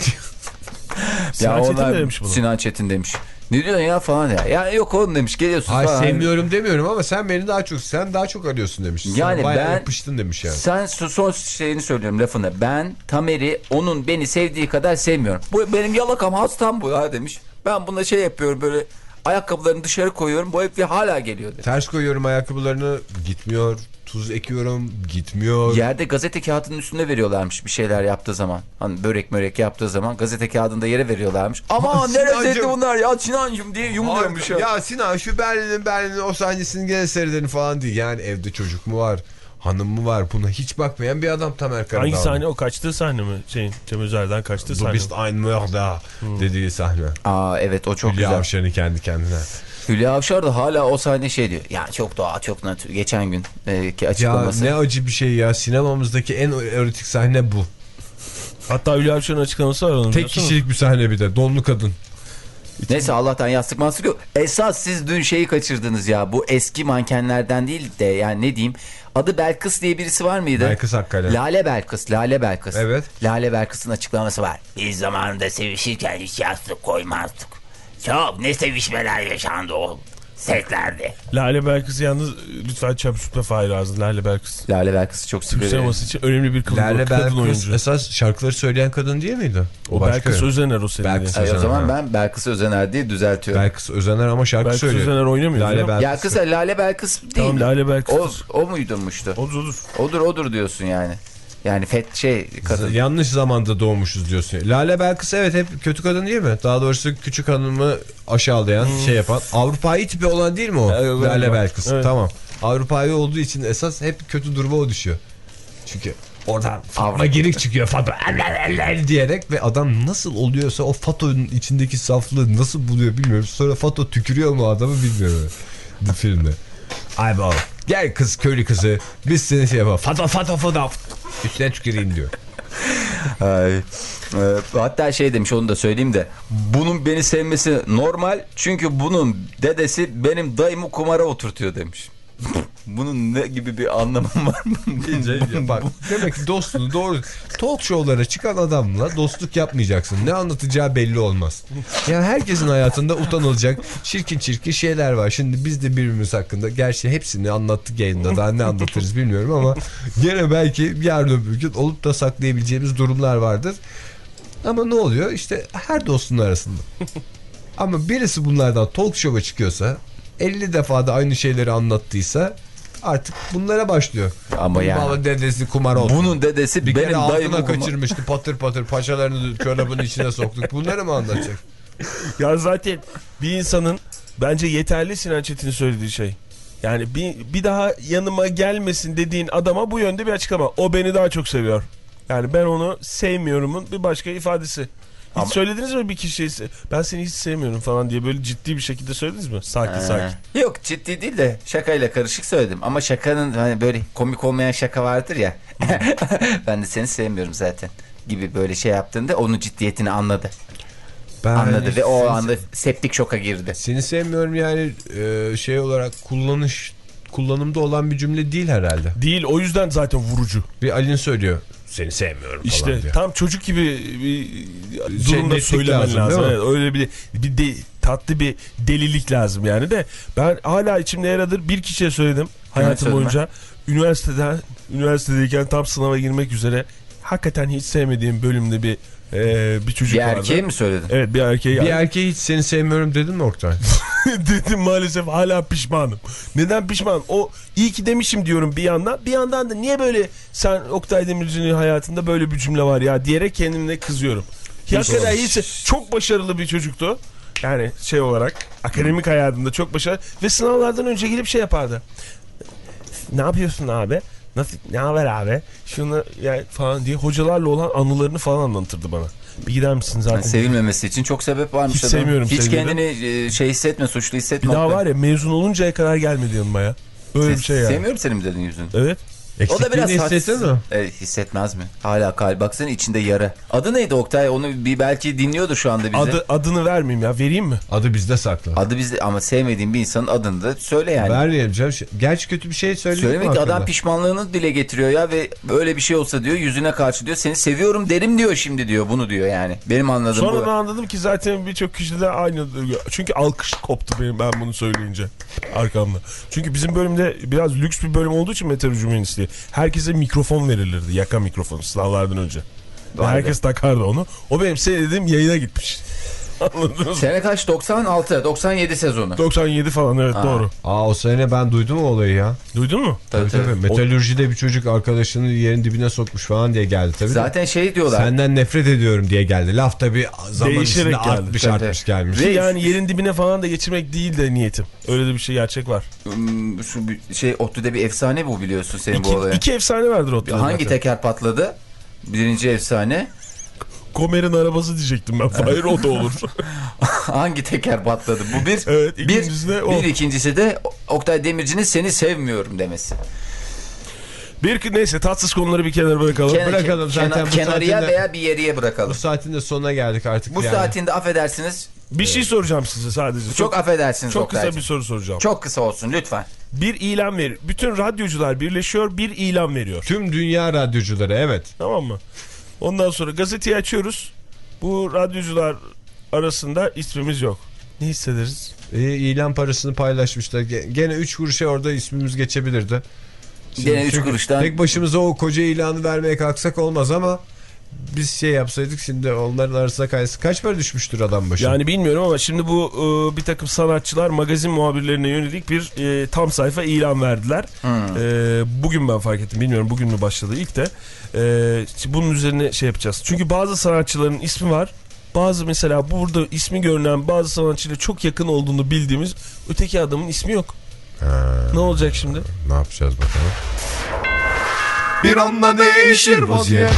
Sinan Çetin onlar- de demiş bunu. Sinan Çetin demiş. Ne diyorsun ya falan ya. Ya yok oğlum demiş geliyorsun Ay falan. sevmiyorum demiyorum ama sen beni daha çok sen daha çok arıyorsun demiş. Yani bayağı ben- yapıştın demiş yani. Sen son şeyini söylüyorum lafını. Ben Tamer'i onun beni sevdiği kadar sevmiyorum. Bu benim yalakam hastam bu ya demiş. Ben buna şey yapıyorum böyle ayakkabılarını dışarı koyuyorum. Bu hep hala geliyor dedi. Ters koyuyorum ayakkabılarını gitmiyor. Tuz ekiyorum gitmiyor. Yerde gazete kağıdının üstüne veriyorlarmış bir şeyler yaptığı zaman. Hani börek mörek yaptığı zaman gazete kağıdında yere veriyorlarmış. Ama Sinancım. neresi bunlar ya Sinancım diye yumuluyormuş ya. Ya Sinan şu Berlin'in Berlin'in o sahnesini gene seyredelim falan değil. Yani evde çocuk mu var? Hanım mı var? Buna hiç bakmayan bir adam Tamer Karadağlı. Hangi sahne o? Kaçtığı sahne mi? Şeyin, Cem Özer'den kaçtığı Du sahne mi? bist ein Mörder dediği sahne. Aa evet o çok Hülya güzel. Avşar'ın kendi kendine. Hülya Avşar da hala o sahne şey diyor. Ya çok doğal çok natür. Geçen gün e, ki Ya açıklaması. ne acı bir şey ya. Sinemamızdaki en erotik sahne bu. Hatta Hülya Avşar'ın açıklaması var onun. Tek kişilik bir sahne bir de. Donlu kadın. Neyse Allah'tan yastık mastık yok. Esas siz dün şeyi kaçırdınız ya. Bu eski mankenlerden değil de yani ne diyeyim. Adı Belkıs diye birisi var mıydı? Belkıs Akkale. Lale Belkıs, Lale Belkıs. Evet. Lale Belkıs'ın açıklaması var. Biz zamanında sevişirken hiç yastık koymazdık. Çok ne sevişmeler yaşandı o setlerde. Lale Belkıs'ı yalnız lütfen çöpüşme Fahir ağzı. Lale Belkıs. Lale Belkıs'ı çok Türk seviyorum. sineması için önemli bir kadın, Lale kadın Belkıs oyuncu. esas şarkıları söyleyen kadın değil miydi? O başka Belkıs. Özener o senin. Belkıs. Ay, o Özener, zaman ben Belkıs Özener diye düzeltiyorum. Belkıs Özener ama şarkı Belkıs söylüyor. Özener oynamıyor Lale? Belkıs. Ya kısa Lale Belkıs değil. Tamam Lale Belkıs. O, o muydunmuştu? Odur odur. Odur odur diyorsun yani. Yani fet şey kadın. Yanlış zamanda doğmuşuz diyorsun. Lale Belkıs evet hep kötü kadın değil mi? Daha doğrusu küçük hanımı aşağılayan şey yapan. Avrupa'yı tipi olan değil mi o? Evet, Lale. Belkıs. Evet. Tamam. Avrupa'yı olduğu için esas hep kötü duruma o düşüyor. Çünkü oradan Fatma girik çıkıyor Fatma eller eller diyerek ve adam nasıl oluyorsa o Fato'nun içindeki saflığı nasıl buluyor bilmiyorum. Sonra Fato tükürüyor mu adamı bilmiyorum. Bu filmde. Ay baba gel kız köylü kızı biz seni şey yapalım. Fato Fato Fato üstüne tüküreyim diyor. Ay. Ee, hatta şey demiş onu da söyleyeyim de. Bunun beni sevmesi normal çünkü bunun dedesi benim dayımı kumara oturtuyor demiş. Bunun ne gibi bir anlamı var mı? Bak demek ki dostluğu doğru talk show'lara çıkan adamla dostluk yapmayacaksın. Ne anlatacağı belli olmaz. Yani herkesin hayatında utanılacak çirkin çirkin şeyler var. Şimdi biz de birbirimiz hakkında gerçi hepsini anlattık yayında daha ne anlatırız bilmiyorum ama gene belki yarın öbür gün olup da saklayabileceğimiz durumlar vardır. Ama ne oluyor? İşte her dostun arasında. Ama birisi bunlardan talk show'a çıkıyorsa 50 defa da aynı şeyleri anlattıysa artık bunlara başlıyor. Ama yani. Baba dedesi kumar oldu. Bunun dedesi bir kere benim dayımı altına kaçırmıştı patır patır paçalarını çorabın içine soktuk. Bunları mı anlatacak? Ya zaten bir insanın bence yeterli Sinan Çetin'in söylediği şey. Yani bir, bir daha yanıma gelmesin dediğin adama bu yönde bir açıklama. O beni daha çok seviyor. Yani ben onu sevmiyorumun bir başka ifadesi. Hiç Ama- söylediniz mi bir kişiye ben seni hiç sevmiyorum falan diye böyle ciddi bir şekilde söylediniz mi? Sakin sakin. Ee, Yok ciddi değil de şakayla karışık söyledim. Ama şakanın hani böyle komik olmayan şaka vardır ya. ben de seni sevmiyorum zaten gibi böyle şey yaptığında onun ciddiyetini anladı. Ben Anladı ve o seni- anda septik şoka girdi. Seni sevmiyorum yani e, şey olarak kullanış kullanımda olan bir cümle değil herhalde. Değil o yüzden zaten vurucu. Bir Alin söylüyor. Seni sevmiyorum falan İşte diyor. tam çocuk gibi bir durumda netlik söylemen lazım, lazım. Evet, öyle bir, bir de, tatlı bir delilik lazım yani de ben hala içimde yer alır bir kişiye söyledim hayatım boyunca üniversiteden üniversitedeyken tam sınava girmek üzere hakikaten hiç sevmediğim bölümde bir Ee, bir çocuk Bir vardı. erkeğe mi söyledin? Evet bir erkeğe Bir erkeğe hiç seni sevmiyorum dedin mi Oktay? dedim maalesef hala pişmanım. Neden pişmanım? O iyi ki demişim diyorum bir yandan. Bir yandan da niye böyle sen Oktay Demirci'nin hayatında böyle bir cümle var ya diyerek kendimle kızıyorum. Hakikaten hiç çok başarılı bir çocuktu. Yani şey olarak akademik hayatında çok başarılı ve sınavlardan önce gelip şey yapardı. Ne yapıyorsun abi? Nasıl ne haber abi? Şunu ya falan diye hocalarla olan anılarını falan anlatırdı bana. Bir gider misin zaten? Yani sevilmemesi için çok sebep varmış Hiç adam. sevmiyorum Hiç kendini e, şey hissetme, suçlu bir hissetme. daha Oktay. var ya mezun oluncaya kadar gelmedi yanıma ya. Böyle bir şey yani. Sevmiyorum seni mi dedin yüzünü? Evet. O da biraz hissettin mi? Evet, hissetmez mi? Hala kalp baksana içinde yara. Adı neydi Oktay? Onu bir belki dinliyordur şu anda bizi. Adı, Adı, adını vermeyeyim ya. Vereyim mi? Adı bizde saklı. bizde ama sevmediğin bir insanın adını da söyle yani. Vermeyelim canım. Gerçi kötü bir şey söyledik mi Söylemek ki adam pişmanlığını dile getiriyor ya ve böyle bir şey olsa diyor yüzüne karşı diyor seni seviyorum derim diyor şimdi diyor bunu diyor yani. Benim anladığım Sonra bu. ben anladım ki zaten birçok kişi de aynı. Çünkü alkış koptu benim ben bunu söyleyince arkamda. Çünkü bizim bölümde biraz lüks bir bölüm olduğu için meteoroloji mühendisliği. Herkese mikrofon verilirdi. Yaka mikrofonu sınavlardan önce. Herkes takardı onu. O benim seyredediğim yayına gitmiş. Anladınız mı? Sene kaç? 96, 97 sezonu. 97 falan evet Aa. doğru. Aa o sene ben duydum o olayı ya. Duydun mu? Tabii, Tabii, tabii. Metalürjide bir çocuk arkadaşını yerin dibine sokmuş falan diye geldi tabii. de. Zaten şey diyorlar. Senden nefret ediyorum diye geldi. Laf tabii zaman Değişerek içinde geldi. artmış Tabii, artmış gelmiş. Ve yani yerin dibine falan da geçirmek değil de niyetim. Öyle de bir şey gerçek var. Hmm, Şu bir şey ODTÜ'de bir efsane bu biliyorsun senin bu İki, olayı. iki efsane vardır o. Hangi teker patladı? Birinci efsane. Komer'in arabası diyecektim ben. Hayır o da olur. Hangi teker patladı? Bu bir. Evet, bir, ikincisi de o. bir ikincisi de Oktay Demirci'nin seni sevmiyorum demesi. bir neyse tatsız konuları bir kenara bırakalım. Ken- bırakalım zaten kenar- bu kenarıya saatinde- veya bir yeriye Bu bırakalım. saatin de sonuna geldik artık. Bu yani. saatinde affedersiniz. Bir şey soracağım size sadece. Çok affedersiniz çok kısa bir soru soracağım. Çok kısa olsun lütfen. Bir ilan ver. Bütün radyocular birleşiyor, bir ilan veriyor. Tüm dünya radyocuları evet. Tamam mı? Ondan sonra gazeteyi açıyoruz. Bu radyocular arasında ismimiz yok. Ne hissederiz? E, ilan parasını paylaşmışlar. Ge- Gene 3 kuruşa orada ismimiz geçebilirdi. Şimdi Gene üç çünkü kuruştan- Tek başımıza o koca ilanı vermeye kalksak olmaz ama biz şey yapsaydık şimdi onların arasında kaysa kaç para düşmüştür adam başı? Yani bilmiyorum ama şimdi bu e, bir takım sanatçılar magazin muhabirlerine yönelik bir e, tam sayfa ilan verdiler. E, bugün ben fark ettim. Bilmiyorum bugün mü başladı ilk de. E, işte bunun üzerine şey yapacağız. Çünkü bazı sanatçıların ismi var. Bazı mesela burada ismi görünen bazı sanatçıyla çok yakın olduğunu bildiğimiz öteki adamın ismi yok. Ne olacak şimdi? ne yapacağız bakalım? Bir anda değişir vaziyet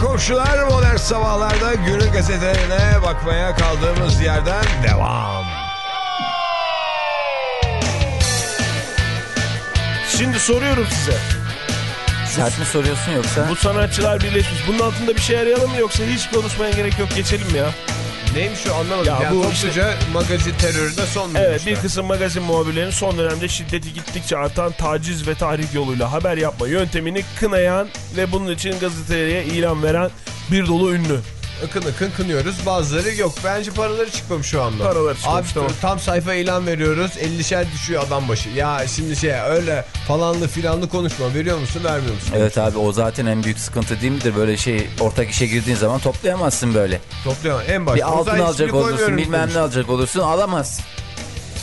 komşular modern sabahlarda günün gazetelerine bakmaya kaldığımız yerden devam. Şimdi soruyorum size. Sert mi soruyorsun yoksa? Bu sanatçılar birleşmiş. Bunun altında bir şey arayalım mı yoksa hiç konuşmaya gerek yok geçelim ya? Neymiş o anlamadım. Ya Ya bu topluca magazin terörüne son Evet vermişler. bir kısım magazin muhabirlerinin son dönemde şiddeti gittikçe artan taciz ve tahrik yoluyla haber yapma yöntemini kınayan ve bunun için gazeteye ilan veren bir dolu ünlü. Akın akın kınıyoruz. Bazıları yok. Bence paraları çıkmamış şu anda. Paraları çıkmamış, Abi tamam. tam sayfa ilan veriyoruz. 50'şer düşüyor adam başı. Ya şimdi şey öyle falanlı filanlı konuşma. Veriyor musun vermiyor musun? Evet abi o zaten en büyük sıkıntı değil midir? Böyle şey ortak işe girdiğin zaman toplayamazsın böyle. Toplayalım. En başta. Bir altın alacak olursun bilmem demiş. ne alacak olursun alamazsın.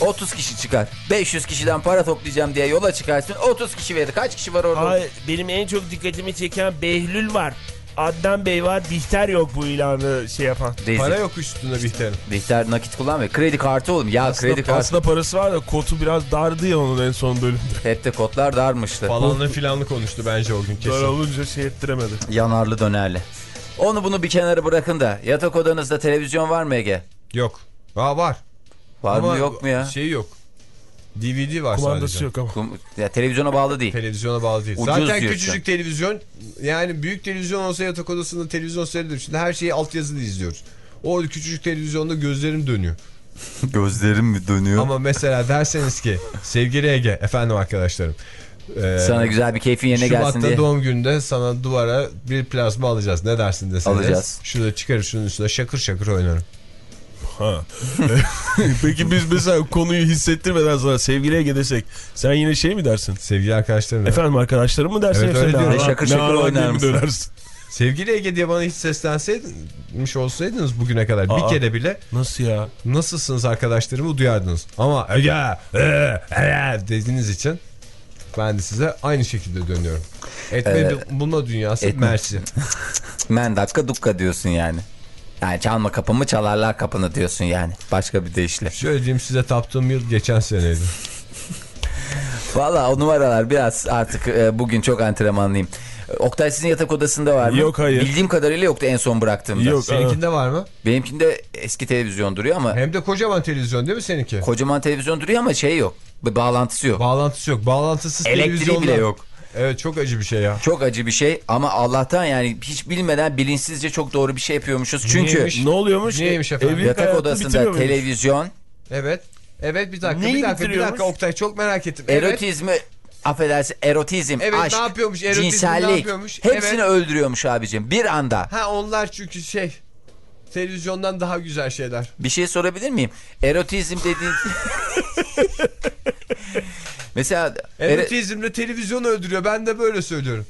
30 kişi çıkar. 500 kişiden para toplayacağım diye yola çıkarsın. 30 kişi verir. Kaç kişi var orada? Hayır benim en çok dikkatimi çeken Behlül var. Adnan Bey var. Bihter yok bu ilanı şey yapan. Rezil. Para yok üstünde Bihter'in. Bihter nakit kullanmıyor. Kredi kartı oğlum. Ya kredi Aslında, kartı. aslında parası var da kotu biraz dardı ya onun en son bölümde. Hep de kodlar darmıştı. Falanlı filanlı konuştu bence o gün Dar kesin. olunca şey ettiremedi. Yanarlı dönerli. Onu bunu bir kenara bırakın da yatak odanızda televizyon var mı Ege? Yok. Aa var. Var Ama mı yok mu ya? Şey yok. DVD var Kumandası sadece. yok ama. Kum- ya televizyona bağlı değil. Televizyona bağlı değil. Ucuz Zaten küçücük televizyon yani büyük televizyon olsa yatak odasında televizyon seyrediyor. Şimdi her şeyi altyazılı izliyoruz. O küçücük televizyonda gözlerim dönüyor. Gözlerim mi dönüyor? Ama mesela derseniz ki sevgili Ege efendim arkadaşlarım. e, Sana güzel bir keyfin yerine gelsin Şubat'ta diye. doğum gününde sana duvara bir plazma alacağız. Ne dersin deseniz. Alacağız. Şurada çıkarır şunun üstüne şakır şakır oynarım. Ha. Peki biz mesela konuyu hissettirmeden sonra sevgili Ege desek sen yine şey mi dersin? Sevgili arkadaşlarım. Efendim arkadaşlarım mı dersin Evet, öyle diyorum. Şakır ne şakır ağlar oynar mısın? dönersin? Sevgili Ege diye bana hiç seslenseydiniz olsaydınız bugüne kadar Aa. bir kere bile Nasıl ya? nasılsınız arkadaşlarımı duyardınız. Ama Ege, e, e, dediğiniz için ben de size aynı şekilde dönüyorum. Etme Ee, bulma dünyası etme. mersi. Men dakika dukka diyorsun yani. Yani çalma kapımı çalarlar kapını diyorsun yani. Başka bir deyişle. Şöyle diyeyim size taptığım yıl geçen seneydi. Valla o numaralar biraz artık e, bugün çok antrenmanlıyım. Oktay sizin yatak odasında var mı? Yok, hayır. Bildiğim kadarıyla yoktu en son bıraktığımda. Yok. Seninkinde var mı? Benimkinde eski televizyon duruyor ama Hem de kocaman televizyon değil mi seninki? kocaman televizyon duruyor ama şey yok. Bir bağlantısı yok. Bağlantısı yok. Bağlantısız Elektriği televizyonda. bile yok. Evet çok acı bir şey ya. Çok acı bir şey ama Allah'tan yani hiç bilmeden bilinçsizce çok doğru bir şey yapıyormuşuz. Çünkü Neymiş? Ne oluyormuş? Neymiş efendim? Evlilik yatak odasında televizyon, Evet. Evet bir dakika Neyi bir dakika bir dakika Oktay çok merak ettim. Evet. erotizmi affedersin erotizm, Evet, aşk, ne yapıyormuş? Erotizm ne cinsellik yapıyormuş? hepsini Evet. öldürüyormuş abicim bir anda. Ha onlar çünkü şey televizyondan daha güzel şeyler. Bir şey sorabilir miyim? Erotizm dediğin... Mesela ero- Erotizmle televizyonu öldürüyor. Ben de böyle söylüyorum.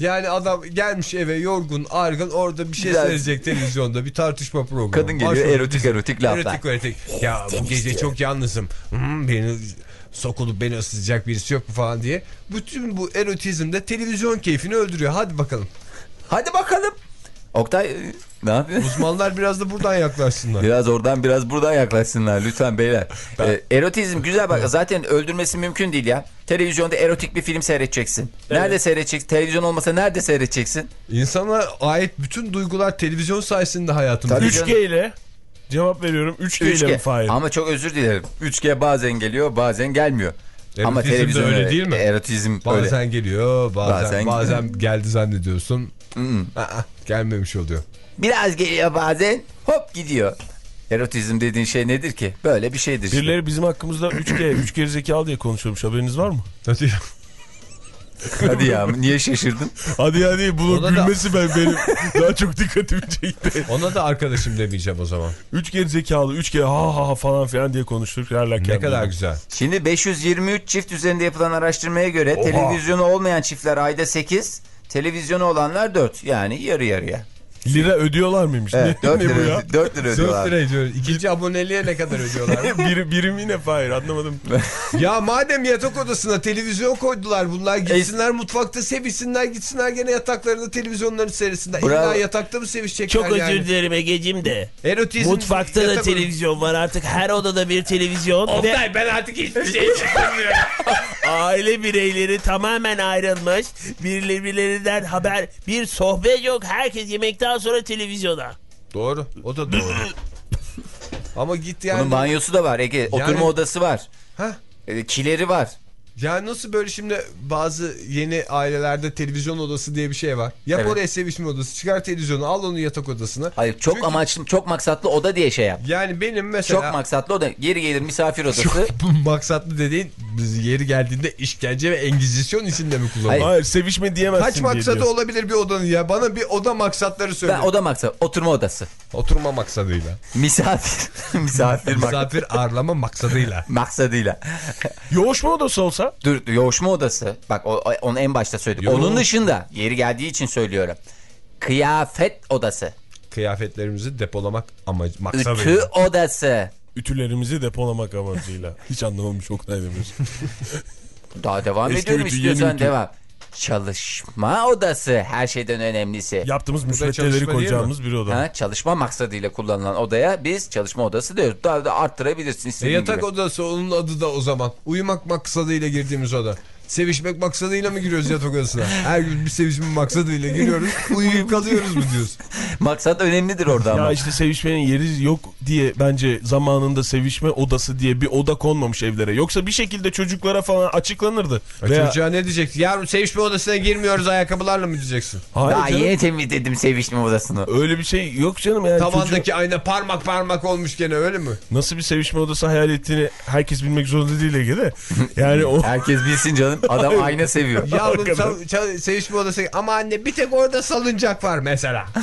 Yani adam gelmiş eve yorgun, argın orada bir şey Biraz- seyredecek televizyonda bir tartışma programı. kadın geliyor Başrol erotik erotik laflar. Erotik erotik. Ya bu gece çok yalnızım. Hmm, beni sokulup beni ısıtacak birisi yok mu falan diye. Bütün bu erotizmde televizyon keyfini öldürüyor. Hadi bakalım. Hadi bakalım. Oktay e, ne yapıyor? Uzmanlar biraz da buradan yaklaşsınlar. Biraz oradan biraz buradan yaklaşsınlar lütfen beyler. Ee, erotizm güzel bak zaten öldürmesi mümkün değil ya. Televizyonda erotik bir film seyredeceksin. Nerede seyredeceksin? Televizyon olmasa nerede seyredeceksin? İnsana ait bütün duygular televizyon sayesinde hayatımda. Tabii. 3G ile cevap veriyorum. 3G, ile mi 3G. Fahir? Ama çok özür dilerim. 3G bazen geliyor bazen gelmiyor. Ama Erotizm de televizyon öyle değil mi? Erotizm Bazen öyle. geliyor, bazen Bazen- bazen, geldi zannediyorsun. Aa, gelmemiş oluyor. Biraz geliyor bazen hop gidiyor. Erotizm dediğin şey nedir ki? Böyle bir şeydir. işte. Birileri bizim hakkımızda 3G, 3 geri zekalı diye konuşuyormuş. Haberiniz var mı? Hadi ya. Hadi ya niye şaşırdın? Hadi ya değil. Bunun Ona da- gülmesi ben benim daha çok dikkatimi çekti. Ona da arkadaşım demeyeceğim o zaman. 3 geri zekalı, 3G ha ha ha falan filan diye konuştuk. Yerler Ne kadar güzel. Şimdi 523 çift üzerinde yapılan araştırmaya göre televizyonu olmayan çiftler ayda 8, televizyonu olanlar 4. Yani yarı yarıya. Lira ödüyorlar mıymış? Evet, ne, 4 ne bu lira, ya? 4 lira 4 ödüyorlar. lira ediyoruz. İkinci aboneliğe ne kadar ödüyorlar? Bir, birim yine Fahir anlamadım. ya madem yatak odasına televizyon koydular bunlar gitsinler mutfakta sevişsinler gitsinler gene yataklarında televizyonlarını seyretsinler. Bravo. İlla yatakta mı sevişecekler Çok yani? özür dilerim Egeciğim de. Erotizm Mutfakta da televizyon var artık her odada bir televizyon ve ben artık hiçbir şey çıkamıyorum. aile bireyleri tamamen ayrılmış. Birbirlerinden haber bir sohbet yok. Herkes yemekten sonra televizyona. doğru o da doğru. Ama git yani. Bunun banyosu da var Ege. Oturma odası var. Heh. E, kileri var. Ya nasıl böyle şimdi bazı yeni ailelerde televizyon odası diye bir şey var. Yap Evet. oraya sevişme odası çıkar televizyonu al onu yatak odasına. Hayır çok Çünkü- amaçlı, çok maksatlı oda diye şey yap. Yani benim mesela Çok maksatlı oda. Geri gelir misafir odası. Çok maksatlı dediğin biz yeri geldiğinde işkence ve engizisyon içinde mi kullanılıyor? Hayır. Hayır sevişme diyemezsin Kaç diye maksadı diyor. olabilir bir odanın ya? Bana bir oda maksatları söyle. Ben oda maksat. Oturma odası. Oturma maksadıyla. Misafir. misafir Misafir ağırlama maksadıyla. maksadıyla. Yoğuşma odası olsa Dur yoğuşma odası. Bak o, onu en başta söyledim. Yo. Onun dışında yeri geldiği için söylüyorum. Kıyafet odası. Kıyafetlerimizi depolamak amacı Ütü maksadıyla. odası. ütülerimizi depolamak amacıyla. Hiç anlamamış Oktay Demir. Daha devam Eski ediyorum ütü, istiyorsan ütü. devam. Çalışma odası her şeyden önemlisi. Yaptığımız müsveddeleri koyacağımız bir oda. Ha, çalışma maksadıyla kullanılan odaya biz çalışma odası diyoruz. Daha da arttırabilirsin E yatak gibi. odası onun adı da o zaman. Uyumak maksadıyla girdiğimiz oda. Sevişmek maksadıyla mı giriyoruz yatak odasına? Her gün bir sevişme maksadıyla giriyoruz. Uyuyup kalıyoruz mu diyoruz? Maksat önemlidir orada ama. Ya işte sevişmenin yeri yok diye bence zamanında sevişme odası diye bir oda konmamış evlere. Yoksa bir şekilde çocuklara falan açıklanırdı. Veya... Çocuğa ne diyeceksin? Yavrum sevişme odasına girmiyoruz ayakkabılarla mı diyeceksin? Hayır Daha canım, yeni temizledim sevişme odasını. Öyle bir şey yok canım yani. Tavandaki çocuğun ayna parmak parmak olmuş gene öyle mi? nasıl bir sevişme odası hayal ettiğini herkes bilmek zorunda değil Ege de. Yani o Herkes bilsin canım. Adam ayna seviyor. Yavrum sa- ça- sevişme odası ama anne bir tek orada salıncak var mesela.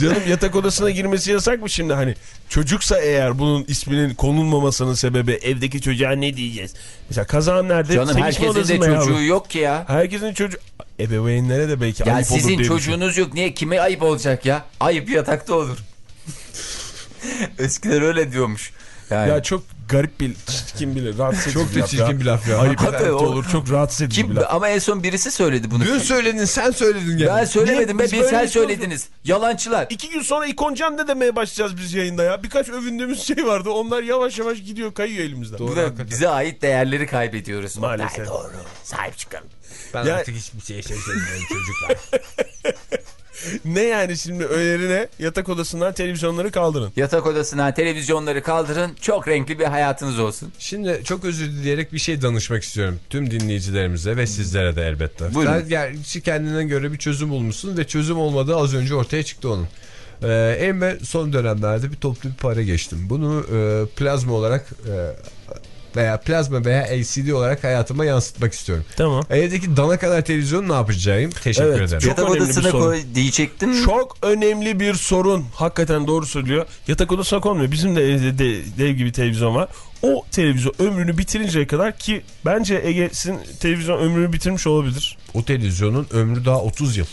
canım yatak odasına girmesi yasak mı şimdi hani çocuksa eğer bunun isminin konulmamasının sebebi evdeki çocuğa ne diyeceğiz? Mesela kazağın nerede? Canım herkesin de çocuğu yavrum. yok ki ya. Herkesin çocuğu ebeveynlere de belki Ya ayıp olur sizin diye çocuğunuz yok niye kime ayıp olacak ya? Ayıp yatakta olur. Eskiler öyle diyormuş. Yani. Ya çok garip bir çirkin bir rahatsız edici Çok da çirkin bir laf ya. Ayıp Hakikaten olur çok rahatsız edici bir kim laf. ama en son birisi söyledi bunu. Dün söyledin sen söyledin gene. ben söylemedim be bir sen bir şey söylediniz. Yalancılar. İki gün sonra ikoncan ne demeye başlayacağız biz yayında ya. Birkaç övündüğümüz şey vardı. Onlar yavaş yavaş gidiyor kayıyor elimizden. Bu da bize ait değerleri kaybediyoruz. Maalesef. Doğru. Sahip çıkalım. Ben Ya- artık hiçbir şeye şaşırmıyorum çocuklar. Ne yani şimdi önerine yatak odasından televizyonları kaldırın. Yatak odasından televizyonları kaldırın. Çok renkli bir hayatınız olsun. Şimdi çok özür dileyerek bir şey danışmak istiyorum. Tüm dinleyicilerimize ve sizlere de elbette. Buyurun. Sen gerçi kendine göre bir çözüm bulmuşsun ve çözüm olmadığı az önce ortaya çıktı onun. Ee, elime son dönemlerde bir toplu bir para geçtim. Bunu e, plazma olarak e, veya plazma veya LCD olarak hayatıma yansıtmak istiyorum. Tamam. Evdeki dana kadar televizyonu ne yapacağım? Teşekkür Evet, ederim. çok Yatak odasına koy diyecektim. Çok önemli bir sorun. Hakikaten doğru söylüyor. Yatak odasına konmuyor. Bizim de evde de, dev gibi televizyon var. O televizyon ömrünü bitirinceye kadar ki bence Ege'sin televizyon ömrünü bitirmiş olabilir. O televizyonun ömrü daha 30 yıl.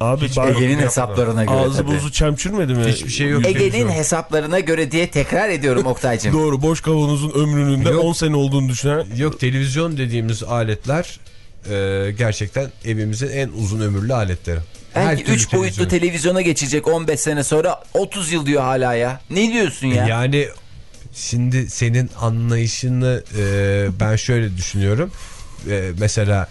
Abi Ege'nin hesaplarına göre ağzı tabii. bozu çemçürmedi mi? Hiçbir şey yok. Ege'nin hesaplarına göre diye tekrar ediyorum Oktay'cım. Doğru boş kavanozun ömrünün de Yok. 10 sene olduğunu düşünen Yok televizyon dediğimiz aletler e, gerçekten evimizin en uzun ömürlü aletleri. Her Belki türlü 3 boyutlu televizyon. televizyona geçecek 15 sene sonra 30 yıl diyor hala ya. Ne diyorsun ya? Yani şimdi senin anlayışını e, ben şöyle düşünüyorum. E, mesela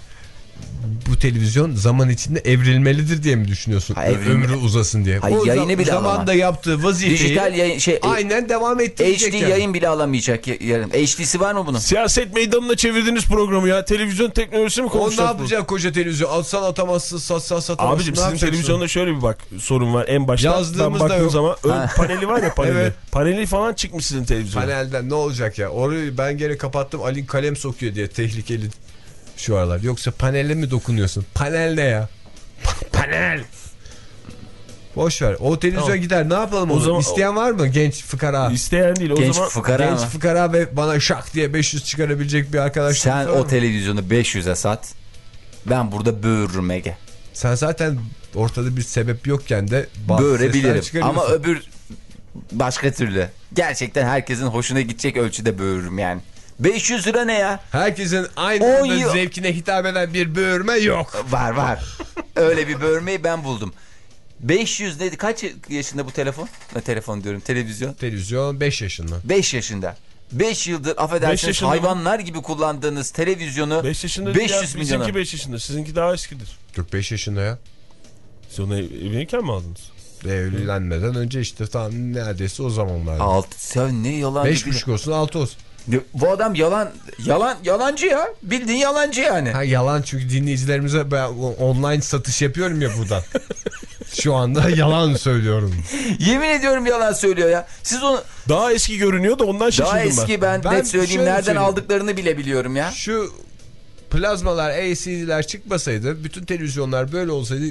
bu televizyon zaman içinde evrilmelidir diye mi düşünüyorsun? Ha, evrilme- Ömrü uzasın diye. Hayır, o yayını bile zamanda yaptığı vazifeyi Dijital yayın şey aynen devam ettirecek HD yani. yayın bile alamayacak ya- yarın. HD'si var mı bunun? siyaset meydanına çevirdiniz programı ya. Televizyon teknolojisi mi O ne konuşacağız? bu? yapacak koca televizyon? Alsan atamazsın, satsan satamazsın. Abicim sizin televizyonda şöyle bir bak sorun var en başta. Yazdığımızda ben baktığım yok. zaman ön paneli var ya paneli. Evet. Paneli falan çıkmış sizin televizyonda. Panelden ne olacak ya? Orayı ben geri kapattım. Alin kalem sokuyor diye tehlikeli şu aralar. Yoksa panele mi dokunuyorsun? Panel ne ya? Panel. Boş ver. O televizyon Tamam. gider. Ne yapalım O o zaman- İsteyen var mı? Genç fıkara. İsteyen değil o Genç zaman. fıkara Genç mı? fıkara ve bana şak diye 500 çıkarabilecek bir arkadaş. Sen o mı? televizyonu 500'e sat. Ben burada böğürürüm Ege. Sen zaten ortada bir sebep yokken de Böğürebilirim. Ama öbür başka türlü. Gerçekten herkesin hoşuna gidecek ölçüde böğürürüm yani. 500 lira ne ya? Herkesin aynı zevkine hitap eden bir böğürme yok. Var var. Öyle bir böğürmeyi ben buldum. 500 dedi. Kaç yaşında bu telefon? Ne telefon diyorum televizyon. Televizyon 5 yaşında. 5 yaşında. 5 yıldır Beş affedersiniz yaşında mı? hayvanlar gibi kullandığınız televizyonu 5 yaşında değil 500 ya. milyona. Bizimki 5 yaşında. Sizinki daha eskidir. 45 yaşında ya. Siz onu ev- evlenirken mi aldınız? Evlenmeden önce işte tam neredeyse o zamanlarda. Alt, sen ne yalan Beş buçuk olsun altı olsun. Bu adam yalan yalan yalancı ya. Bildiğin yalancı yani. Ha yalan çünkü dinleyicilerimize ben online satış yapıyorum ya buradan. Şu anda yalan söylüyorum. Yemin ediyorum yalan söylüyor ya. Siz onu Daha eski görünüyor da ondan şaşırdım daha eski ben, Ben net söyleyeyim nereden söyleyeyim. aldıklarını bile biliyorum ya. Şu plazmalar, LCD'ler çıkmasaydı bütün televizyonlar böyle olsaydı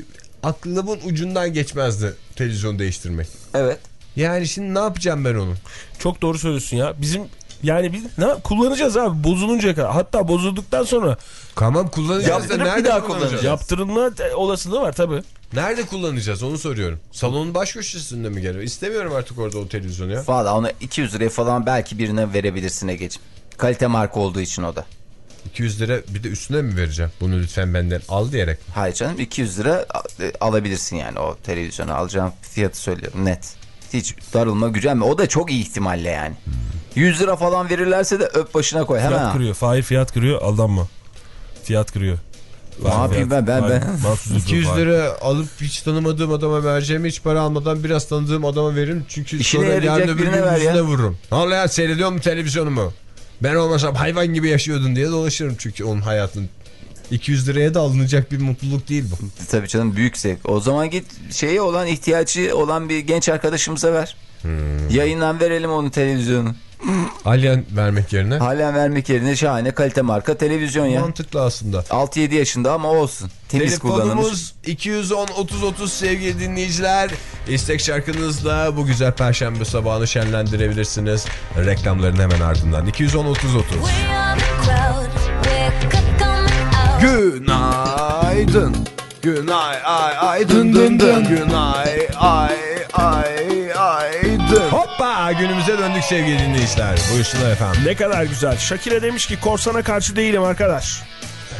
aklımın ucundan geçmezdi televizyon değiştirmek. Evet. Yani şimdi ne yapacağım ben onu? Çok doğru söylüyorsun ya. Bizim yani biz ne kullanacağız abi bozuluncaya kadar. Hatta bozulduktan sonra Tamam kullanacağız da Yaptırıp bir nerede daha kullanacağız? yaptırılma te- olasılığı var tabii. Nerede kullanacağız onu soruyorum. Salonun baş köşesinde mi geliyor? İstemiyorum artık orada o televizyonu ya. Valla ona 200 liraya falan belki birine verebilirsin Ege'ciğim. Kalite marka olduğu için o da. 200 lira bir de üstüne mi vereceğim? Bunu lütfen benden al diyerek. Hayır canım 200 lira e, alabilirsin yani o televizyonu alacağım fiyatı söylüyorum net. Hiç darılma gücenme o da çok iyi ihtimalle yani. 100 lira falan verirlerse de öp başına koy hemen. Fiyat al. kırıyor. Fahir fiyat kırıyor. Aldanma. Fiyat kırıyor. Ne yapayım ben ben ben. 200 lira alıp hiç tanımadığım adama vereceğimi hiç para almadan biraz tanıdığım adama veririm. Çünkü İşine sonra yarın öbür gün ya. yüzüne vururum. Ne oluyor ya seyrediyor mu televizyonumu? Ben olmasam hayvan gibi yaşıyordun diye dolaşırım çünkü onun hayatın. 200 liraya da alınacak bir mutluluk değil bu. Tabii canım büyük zevk. O zaman git şeye olan ihtiyacı olan bir genç arkadaşımıza ver. Hmm. Yayından verelim onu televizyonu. Alyan vermek yerine Halen vermek yerine şahane kalite marka televizyon ya. mantıklı aslında. 6-7 yaşında ama olsun. Temiz. Telefonumuz 210 30 30 sevgili dinleyiciler. İstek şarkınızla bu güzel perşembe sabahını şenlendirebilirsiniz. Reklamların hemen ardından 210 30 30. We are the crowd. We're coming out. Günaydın. Günaydın. Günay ay ay dın dın dın. Günay ay ay ay. Hoppa günümüze döndük sevgili dinleyiciler. Buyursunlar efendim. Ne kadar güzel. Shakira demiş ki korsana karşı değilim arkadaş.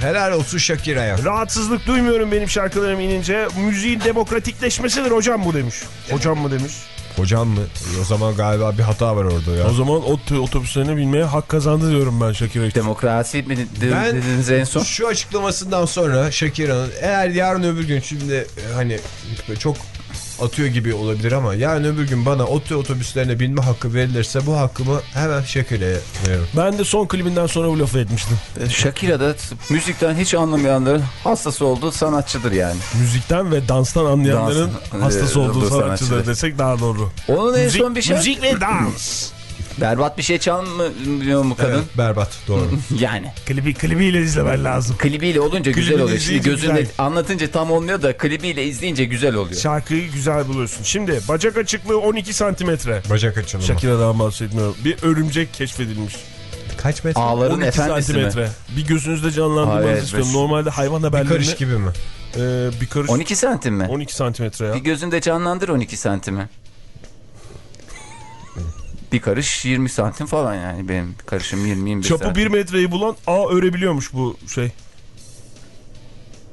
Helal olsun Shakira'ya. Rahatsızlık duymuyorum benim şarkılarım inince. Müziğin demokratikleşmesidir hocam bu demiş. Hocam mı demiş. Hocam mı? O zaman galiba bir hata var orada ya. O zaman ot otobüslerine binmeye hak kazandı diyorum ben Shakira için. Demokrasi mi Ben- dediniz en son? Şu açıklamasından sonra Shakira'nın eğer yarın öbür gün şimdi e, hani çok atıyor gibi olabilir ama yarın öbür gün bana oto otobüslerine binme hakkı verilirse bu hakkımı hemen Shakira'ya veririm. Ben de son klibinden sonra bu lafı etmiştim. Shakira da müzikten hiç anlamayanların hastası olduğu sanatçıdır yani. Müzikten ve danstan anlayanların Dans- hastası Evet, olduğu sanatçıdır sanatçıdır. desek daha doğru. Onun en Müzik, son bir şey müzik ve dans. Berbat bir şey çalmıyor mu kadın? Evet, berbat doğru. Yani Klibi, klibiyle izlemen lazım. klibiyle olunca güzel oluyor. Şimdi gözünde güzel. anlatınca tam olmuyor da klibiyle izleyince güzel oluyor. Şarkıyı güzel buluyorsun. Şimdi bacak açıklığı 12 santimetre. Bacak açılımı. Shakira'dan bahsetmiyorum. Bir örümcek keşfedilmiş. Kaç metre? Ağların 12 efendisi mi? santimetre. Bir gözünüzde canlandırmanızı evet, istiyorum. beş. Normalde hayvan Bir haberlerini... karış gibi mi? E, bir karış 12 santim mi? 12 santimetre ya. Bir gözünde canlandır 12 santimi. Bir karış 20 santim falan yani benim karışım 20-25 Çapı santim. 1 metreyi bulan A örebiliyormuş bu şey.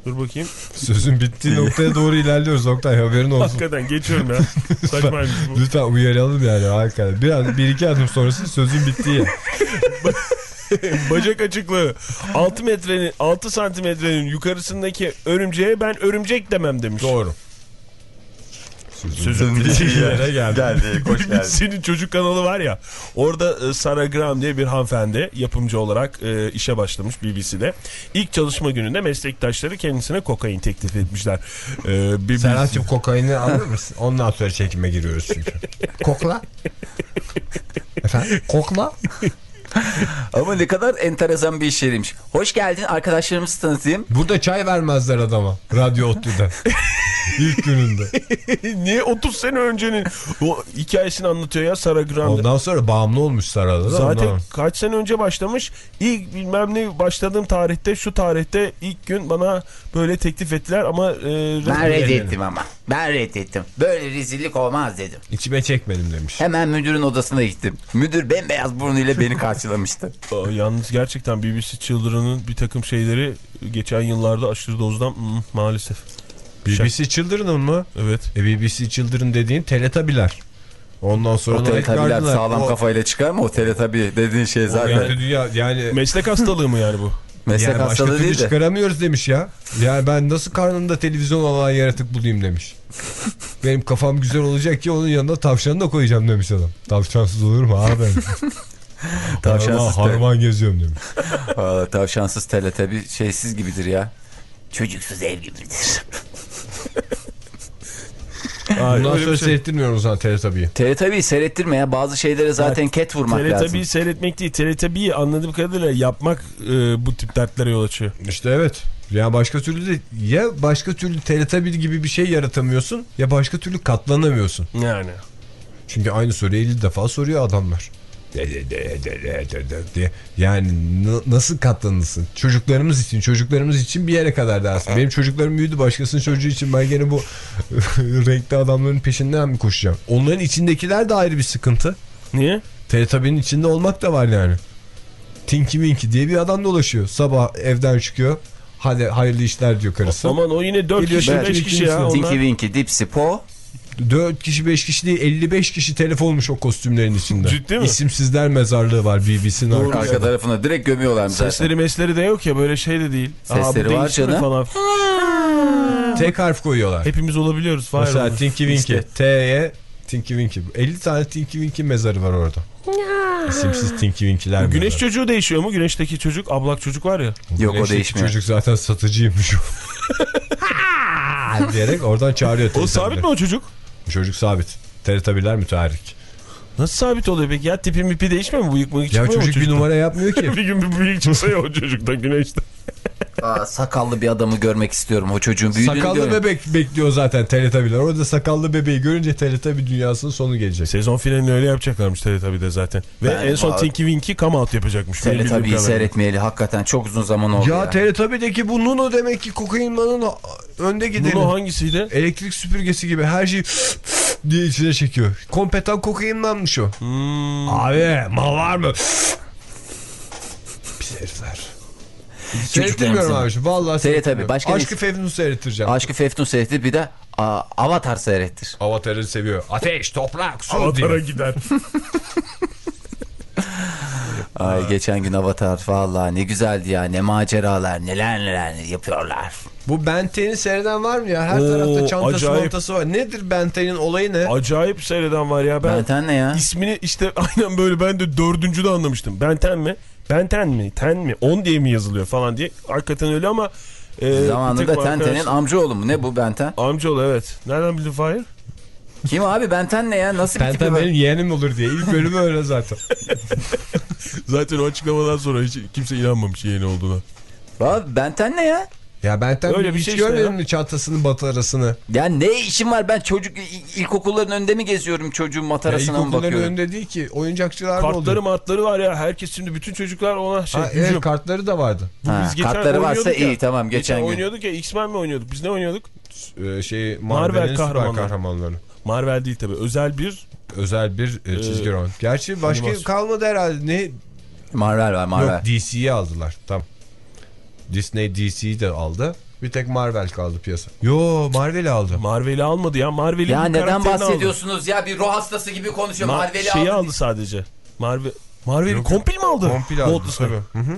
Dur bakayım. Sözün bittiği noktaya doğru ilerliyoruz Oktay haberin olsun. Hakikaten geçiyorum ya. Saçmaymış bu. Lütfen uyaralım yani hakikaten. Bir, bir iki adım sonrası sözün bittiği. Bacak açıklığı 6 metrenin 6 santimetrenin yukarısındaki örümceğe ben örümcek demem demiş. Doğru. Sözün bittiği yere geldi. Geldi, hoş geldin. Senin çocuk kanalı var ya orada e, Sarah Graham diye bir hanımefendi yapımcı olarak e, işe başlamış BBC'de. İlk çalışma gününde meslektaşları kendisine kokain teklif etmişler. E, BBC Serhat'cığım kokaini alır mısın? Ondan sonra çekime giriyoruz çünkü. Kokla. Efendim? Kokla. Ama ne kadar enteresan bir iş yeriymiş. Hoş geldin arkadaşlarımızı tanıtayım. Burada çay vermezler adama. Radyo Otlu'da. İlk gününde. Niye 30 sene öncenin o hikayesini anlatıyor ya Sarah Graham. Ondan sonra bağımlı olmuş Sara'da da. Zaten ondan. kaç sene önce başlamış. İlk bilmem ne başladığım tarihte şu tarihte ilk gün bana böyle teklif ettiler ama e, Ben reddettim ama. Ben reddettim. Böyle rezillik olmaz dedim. İçime çekmedim demiş. Hemen müdürün odasına gittim. Müdür bembeyaz burnuyla beni karşılamıştı. Aa, Yalnız gerçekten BBC Children'ın bir takım şeyleri geçen yıllarda aşırı dozdan maalesef. BBC Children'ın mı? Evet. E BBC Children dediğin Teletabiler. Ondan sonra O teletabiler sağlam O- kafayla çıkar mı? O teletabi dediğin şey zaten. yani dünya yani Meslek hastalığı mı yani bu? Meslek yani hastalığı değil de. çıkaramıyoruz demiş ya. Yani ben nasıl karnımda televizyon olan yaratık bulayım demiş. Benim kafam güzel olacak ki onun yanına tavşanı da koyacağım demiş adam. Tavşansız olur mu abi? Tavşansız harman, geziyorum demiş. Aa, tavşansız teletabi şeysiz gibidir ya. Çocuksuz ev gibidir. Bundan sonra şey. seyrettirmiyorum o zaman Teletabi'yi. Teletabi'yi seyrettirme ya. Bazı şeylere zaten ket vurmak lazım. Teletabi'yi seyretmek değil. Teletabi'yi anladığım kadarıyla yapmak e, bu tip dertlere yol açıyor. İşte evet. Ya başka türlü de ya başka türlü Teletabi gibi bir şey yaratamıyorsun ya başka türlü katlanamıyorsun. Yani. Çünkü aynı soruyu 50 defa soruyor adamlar. De, de, de, de, de, de, de diye. Yani nasıl katlanırsın? Çocuklarımız için, çocuklarımız için bir yere kadar dersin. Benim çocuklarım büyüdü başkasının çocuğu için ben gene bu renkli adamların peşinden mi koşacağım? Onların içindekiler de ayrı bir sıkıntı. Niye? Teletabi'nin içinde olmak da var yani. Tinky Winky diye bir adam dolaşıyor. Sabah evden çıkıyor. Hadi hayırlı işler diyor karısı. Aman o yine 4 Geliyor, kişi belki 5 kişi ya. Tinky. Winky, Dipsy, Po. 4 kişi 5 kişi değil 55 kişi telef olmuş o kostümlerin içinde. Ciddi mi? İsimsizler mezarlığı var BBC'nin arkasında. Arka tarafına direkt gömüyorlar zaten. Sesleri mesleri de yok ya böyle şey de değil. Sesleri bu var canım. Falan. Tek harf koyuyorlar. Hepimiz olabiliyoruz. Mesela olur. Tinky Winky. İşte. T'ye Tinky Winky. 50 tane Tinky Winky mezarı var orada. İsimsiz Tinky Winky'ler Güneş mezarı. çocuğu değişiyor mu? Güneşteki çocuk, ablak çocuk var ya. Yok o değişmiyor. Çocuk zaten satıcıymış o. diyerek oradan çağırıyor. O sabit mi o çocuk? Çocuk sabit. Teletabiler müteharrik. Nasıl sabit oluyor peki ya? Tipi mipi değişmiyor mu? Bıyık mıyık Ya çıkmıyor mu çocuk bir numara yapmıyor ki. bir gün bir bıyık çıksa ya o çocukta güneşte. Aa, sakallı bir adamı görmek istiyorum. O çocuğun büyüdüğünü Sakallı görmek- bebek bekliyor zaten Teletabiler. Orada sakallı bebeği görünce Teletabi dünyasının sonu gelecek. Sezon finalini öyle yapacaklarmış Teletubby'de zaten. Ve Ben- en son Aa. Tinky Winky come out yapacakmış. Kadarıyla. seyretmeyeli hakikaten çok uzun zaman oldu ya. Ya Teletabi'deki bu Nuno demek ki kokainmanın önde gideni. Nuno hangisiydi? Elektrik süpürgesi gibi her şeyi diye içine çekiyor. Kompetan kokainmanmış o. Hmm. Abi mal var mı? Pis herifler. Seyrettirmiyorum abi. Vallahi seyrettirmiyorum. başka ne- Aşkı Fevnun'u seyrettireceğim. Aşkı Feftun seyretti bir de aa, Avatar seyrettir. Avatar'ı seviyor. Ateş, toprak, su Avatara diyor. gider. Ay geçen gün Avatar vallahi ne güzeldi ya ne maceralar neler neler yapıyorlar. Bu Benten'i seyreden var mı ya? Her Oo, tarafta çantası acayip. mantası var. Nedir Benten'in olayı ne? Acayip seyreden var ya. Ben Benten ne ya? ismini işte aynen böyle ben de dördüncüde anlamıştım. Benten mi? Benten mi? Ten mi? On diye mi yazılıyor falan diye. Hakikaten öyle ama e, Zamanında Tenten'in arkadaş- amcaoğlu mu ne bu Benten? Amcaoğlu evet. Nereden bildin Fahir? Kim abi Benten ne ya nasıl bir tipi Benten benim yeğenim olur diye. İlk bölümü öyle zaten. Zaten o açıklamadan sonra hiç kimse inanmamış yeğeni olduğuna. Abi Benten ne ya? Ya Benten Öyle bir hiç şey işte görmedin ya. mi çantasının matarasını? Ya ne işim var ben çocuk il- ilkokulların önünde mi geziyorum çocuğun Ya matarasına mı ilkokulların bakıyorum? önünde değil ki. Oyuncakçılar da Kartları oluyor. martları var ya. Herkes şimdi bütün çocuklar ona şey Ha, evet kartları da vardı. Ha, Biz geçen kartları varsa oynuyorduk iyi ya. tamam geçen, gün. oynuyorduk ya X-Men mi oynuyorduk? Biz ne oynuyorduk? Ee, şey Marvel Marvel'in süper kahramanları. kahramanları. Marvel değil tabii. Özel bir Özel bir e, çizgi Ee, roman. Gerçi başka animasyon. kalmadı herhalde. Ne? Marvel var Marvel. Yok DC'yi aldılar. Tam. Disney DC'yi de aldı. Bir tek Marvel kaldı piyasa. Yo Marvel'i aldı. Marvel'i almadı ya. Marvel'in Ya neden bahsediyorsunuz ya bir ruh hastası gibi Aldı. konuşuyor. Ma- Marvel'i şeyi aldı. aldı sadece. Marvel Marvel'i komple mi aldı? Komple aldı. Disney. tabii. Hı hı.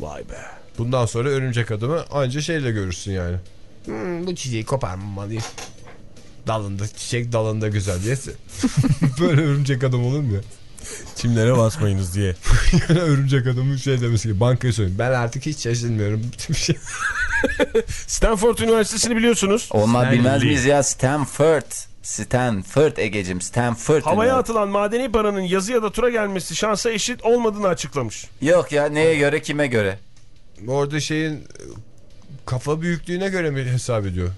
Vay be. Bundan sonra örümcek adamı anca şeyle görürsün yani. Hmm, bu çiçeği koparmamalıyım. Dalında çiçek dalında güzel diye. Böyle örümcek adam olur mu ya? Çimlere basmayınız diye. Yani örümcek adamın şey demesi gibi bankaya söyleyeyim. Ben artık hiç şaşırmıyorum. Şey. Stanford Üniversitesi'ni biliyorsunuz. Stanley. bilmez miyiz ya Stanford. Stanford Ege'cim Stanford. Havaya atılan madeni paranın yazı ya da tura gelmesi şansa eşit olmadığını açıklamış. Yok ya neye göre kime göre? Orada şeyin kafa büyüklüğüne göre mi hesap ediyor?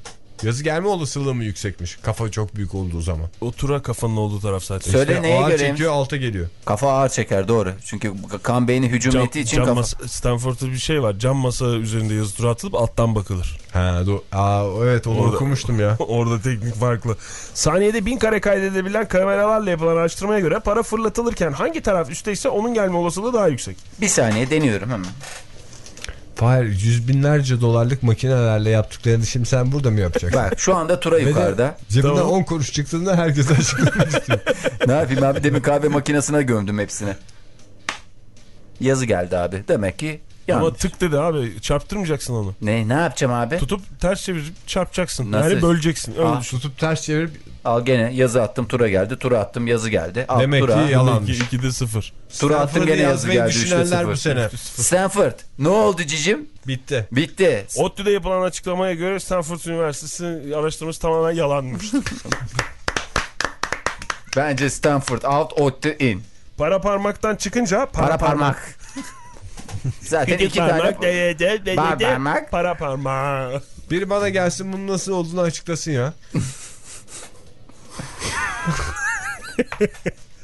Yazı gelme olasılığı mı yüksekmiş? Kafa çok büyük olduğu zaman. O tura kafanın olduğu taraf zaten. Söyle İşte neye ağır göreyim? çekiyor alta geliyor. Kafa ağır çeker doğru. Çünkü kan beyni hücum Cam, ettiği için cam kafa. masa, Stanford'da bir şey var. Cam masa üzerinde yazı tura atılıp alttan bakılır. Ha, do Aa, evet onu Orada- okumuştum ya. Orada teknik farklı. Saniyede bin kare kaydedebilen kameralarla yapılan araştırmaya göre para fırlatılırken hangi taraf üstteyse onun gelme olasılığı daha yüksek. Bir saniye deniyorum hemen. Fahir yüz binlerce dolarlık makinelerle yaptıklarını şimdi sen burada mı yapacaksın? Bak şu anda tura yukarıda. Cebinden Tamam. 10 kuruş çıktığında herkese açıklamak istiyor. ne yapayım abi demin kahve makinesine gömdüm hepsini. Yazı geldi abi. Demek ki Ama yanlış. tık dedi abi çarptırmayacaksın onu. Ne ne yapacağım abi? Tutup ters çevirip çarpacaksın. Nasıl? Yani böleceksin. Öyle düşün. Tutup ters çevirip Al gene yazı attım tura geldi. Tura attım yazı geldi. Al, Demek tura. ki yalanmış. 2, 2'de 0. Tura attım gene yazı geldi. Düşünenler bu sene. Stanford. Ne oldu cicim? Bitti. Bitti. ODTÜ'de yapılan açıklamaya göre Stanford Üniversitesi araştırması tamamen yalanmış. Bence Stanford out, the in. para parmaktan çıkınca para, Para parmak. parmak. Zaten iki tane. parmak, de, de, de, Bar de, parmak. Para parmak. Biri bana gelsin bunun nasıl olduğunu açıklasın ya.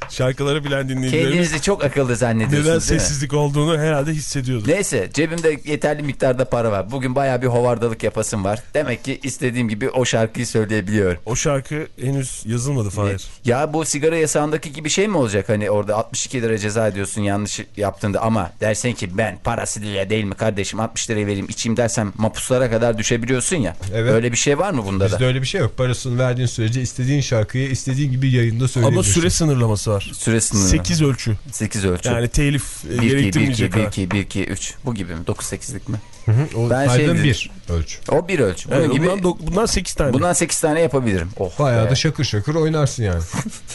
Şarkıları bilen dinleyicilerimiz Kendinizi çok akıllı zannediyorsunuz neden mi? sessizlik olduğunu herhalde hissediyordur. Neyse cebimde yeterli miktarda para var. Bugün baya bir hovardalık yapasım var. Demek ki istediğim gibi o şarkıyı söyleyebiliyorum. O şarkı henüz yazılmadı Fahir. Ya bu sigara yasağındaki gibi şey mi olacak? Hani orada 62 lira ceza ediyorsun yanlış yaptığında ama dersen ki ben parası diye değil mi kardeşim 60 liraya vereyim içeyim dersem mapuslara kadar düşebiliyorsun ya. Evet. Öyle bir şey var mı bunda Bizde da? öyle bir şey yok. Parasını verdiğin sürece istediğin şarkıyı istediğin gibi yayında Ama söyleyebilirsin. süre sınırlaması var. Süre sınırı. 8 ölçü. 8 ölçü. Yani telif e, 1 2 1 2 gerektirmeyecek 1 kadar. 2 1 2 3 bu gibi mi? 9 8'lik mi? O Ben şey- bir ölçü. O bir ölçü. Bunun Evet, gibi bundan, bundan 8 tane. bundan 8 tane yapabilirim. Oh Bayağı be. da şakır şakır oynarsın yani.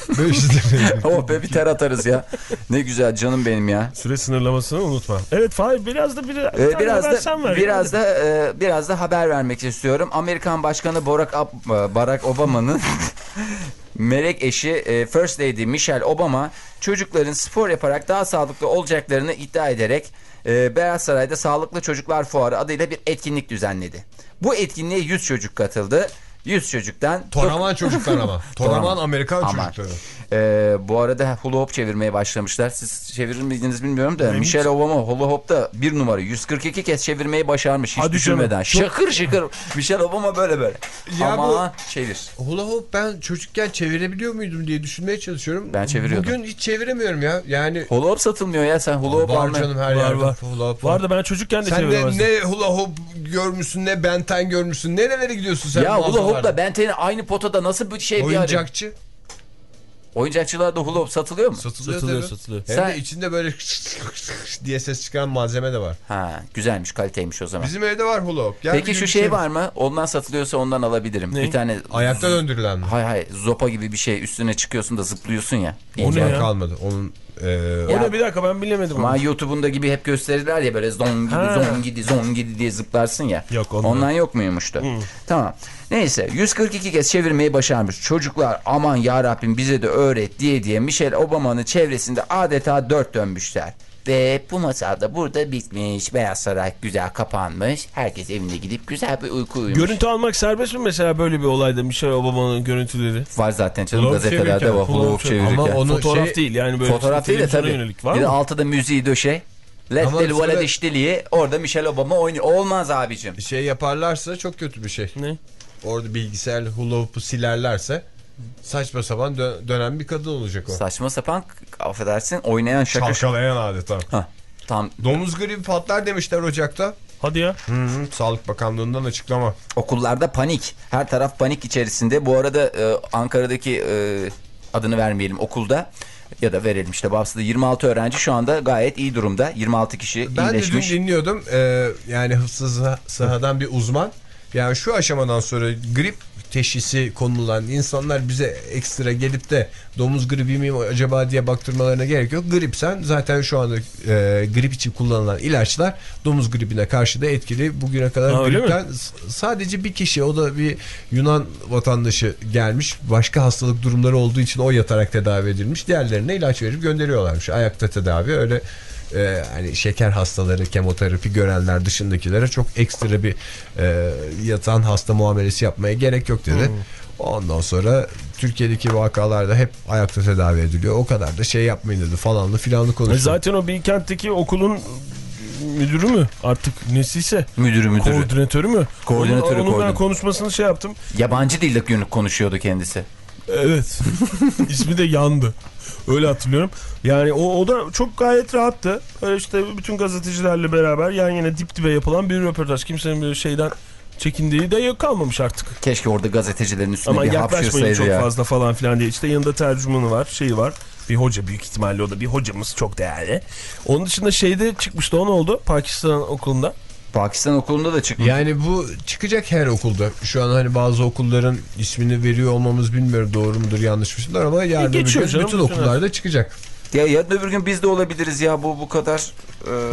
500 liraya. Oh be bir ter atarız ya. Ne güzel canım benim ya. Süre sınırlamasını unutma. Evet Fahir biraz da bir, Ee, biraz da sen ver. biraz da e, biraz da haber vermek istiyorum. Amerikan Başkanı Barack Ab- Barack Obama'nın Melek eşi e, First Lady Michelle Obama çocukların spor yaparak daha sağlıklı olacaklarını iddia ederek e, Beyaz Saray'da Sağlıklı Çocuklar Fuarı adıyla bir etkinlik düzenledi. Bu etkinliğe 100 çocuk katıldı. 100 çocuktan Toraman çocuklar ama. Toraman Toraman. Amerikan Aman. çocukları. Ee, bu arada hula hop çevirmeye başlamışlar. Siz çevirir miydiniz bilmiyorum da. Michelle Obama hula hop'ta bir numara 142 kez çevirmeyi başarmış hiç Hadi düşünmeden. canım. Çok- Şakır şıkır. Michelle Obama böyle böyle. Ya Ama çevir. Hula hop ben çocukken çevirebiliyor muydum diye düşünmeye çalışıyorum. Ben çeviriyordum. Bugün hiç çeviremiyorum ya. Yani Hula hop satılmıyor ya sen hula hop var almaya- canım her Var, yerde var. hula hop Vardı ben çocukken de Sen de çeviremezdim. ne hula hop görmüşsün ne benten görmüşsün. Nerelere gidiyorsun sen? Ya hula mağazalarda? Hopla Benten'in aynı potada nasıl bir şey bir araya? Oyuncakçı. Oyuncakçılarda hula hop satılıyor mu? Satılıyor, Satılıyor tabii. satılıyor. Hem Sen- de içinde böyle diye ses çıkaran malzeme de var. Ha güzelmiş kaliteymiş o zaman. Bizim evde var. Gel Peki bir şu şey çevir. var mı? Ondan satılıyorsa ondan alabilirim. Ne? Bir tane Ayakta döndürülen mi? Hay hay zopa gibi bir şey üstüne çıkıyorsun da zıplıyorsun ya. O İnce. ne Var ya? kalmadı. Onun e, O Ya- ne bir dakika ben bilemedim Ama onu. YouTube'unda gibi hep gösterirler ya böyle zon gidi Ha. zon gidi zon gidi diye zıplarsın ya. Yok, ondan. Ondan yok muymuş da. Tamam. Neyse 142 kez çevirmeyi başarmış. Çocuklar aman ya Rabbim bize de öğret diye diye Michelle Obama'nın çevresinde adeta dört dönmüşler. Ve bu masal da burada bitmiş. Beyaz Saray güzel kapanmış. Herkes evine gidip güzel bir uyku uyumuş. Görüntü almak serbest mi mesela böyle bir olayda Michelle Obama'nın görüntüleri? Var zaten canım gazetelerde var. Hula hoop çevirirken. Ama onu Fotoğraf şey- değil yani böyle Fotoğraf değil de tabii. yönelik var bir de altıda müziği döşe. Let Ama the sonra- wallet işteliği orada Michelle Obama oynuyor. Olmaz abicim. şey yaparlarsa çok kötü bir şey. Ne? Orada bilgisayar hula hoop'u silerlerse saçma sapan dö- dönen bir kadın olacak o. Saçma sapan affedersin oynayan şaka. Çalkalayan adeta. Hah, tam Domuz gribi patlar demişler Ocak'ta. Hadi ya. Hı hı, Sağlık Bakanlığı'ndan açıklama. okullarda panik. Her taraf panik içerisinde. Bu arada e, Ankara'daki e, adını vermeyelim okulda ya da verelim işte Babsı'da 26 öğrenci şu anda gayet iyi durumda. 26 kişi Ben de dün iyileşmiş. dinliyordum. Ee, yani hıfzı sahadan bir uzman. Yani şu aşamadan sonra grip teşhisi konulan insanlar bize ekstra gelip de domuz gribi mi acaba diye baktırmalarına gerek yok. Grip sen zaten şu anda e, grip için kullanılan ilaçlar domuz gribine karşı da etkili. Bugüne kadar Ha, gripten sadece bir kişi o da bir Yunan vatandaşı gelmiş. Başka hastalık durumları olduğu için o yatarak tedavi edilmiş. Diğerlerine ilaç verip gönderiyorlarmış. Ayakta tedavi öyle e, hani şeker hastaları, kemoterapi görenler dışındakilere çok ekstra bir e, yatan hasta muamelesi yapmaya gerek yok dedi. Ondan sonra Türkiye'deki vakalarda hep ayakta tedavi ediliyor. O kadar da şey yapmayın dedi falanlı filanlı E konuşuyor. zaten o Bilkent'teki okulun müdürü mü artık nesiyse Müdürü müdürü. koordinatörü mü? Koordinatörü, Onun, onun ben konuşmasını şey yaptım. Yabancı dilde günlük konuşuyordu kendisi. Evet. İsmi de yandı. Öyle hatırlıyorum. Yani o, o da çok gayet rahattı. Öyle işte bütün gazetecilerle beraber yan yana dip dibe yapılan bir röportaj. Kimsenin böyle şeyden çekindiği de yok kalmamış artık. Keşke orada gazetecilerin üstüne Ama bir hapşırsaydı çok ya. fazla falan filan diye. İşte yanında tercümanı var, şeyi var. Bir hoca büyük ihtimalle o da bir hocamız çok değerli. Onun dışında şeyde çıkmıştı o ne oldu? Pakistan okulunda. Pakistan okulunda da çıkmış. Yani bu çıkacak her okulda. Şu an hani bazı okulların ismini veriyor olmamız bilmiyorum doğru mudur yanlış mıdır ama yarın öbür geçiyor gün canım, bütün bütün okullarda çıkacak. Ya yarın öbür gün biz de olabiliriz ya bu bu kadar.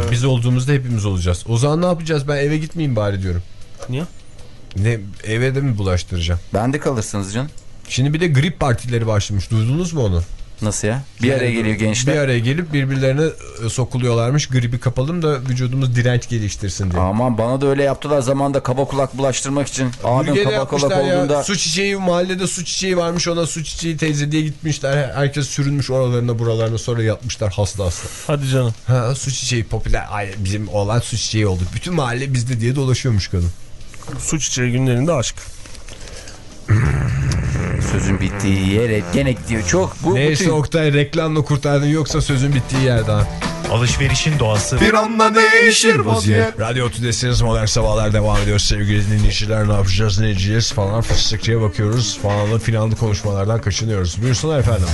e, Biz olduğumuzda hepimiz olacağız. O zaman ne yapacağız? Ben eve gitmeyeyim bari diyorum. Niye? Ne eve de mi bulaştıracağım? Bende kalırsınız canım. Şimdi bir de grip partileri başlamış. Duydunuz mu onu? Nasıl ya? Bir araya geliyor gençler. Bir araya gelip birbirlerine e, sokuluyorlarmış. Gribi kapalım da vücudumuz direnç geliştirsin diye. Aman bana da öyle yaptılar zamanda kaba kulak bulaştırmak için. Abim kaba kulak yapmışlar ya. olduğunda Su çiçeği mahallede su çiçeği varmış ona su çiçeği teyze diye gitmişler. Herkes sürünmüş oralarına buralarına sonra yatmışlar hasta hasta. Hadi canım. Ha su çiçeği popüler. Ay, bizim oğlan su çiçeği oldu. Bütün mahalle bizde diye dolaşıyormuş kadın. Su çiçeği günlerinde aşk. Sözün bittiği yere gene gidiyor. Çok bu Neyse bütün- Oktay reklamla kurtardın yoksa sözün bittiği yerde ha. Alışverişin doğası Bir anda değişir vaziyet. Radyo Tüdesiniz modern sabahlar devam ediyor sevgili dinleyiciler. Ne yapacağız ne edeceğiz falan fıstıkçıya bakıyoruz. Falanlı filanlı konuşmalardan kaçınıyoruz. Buyursunlar efendim.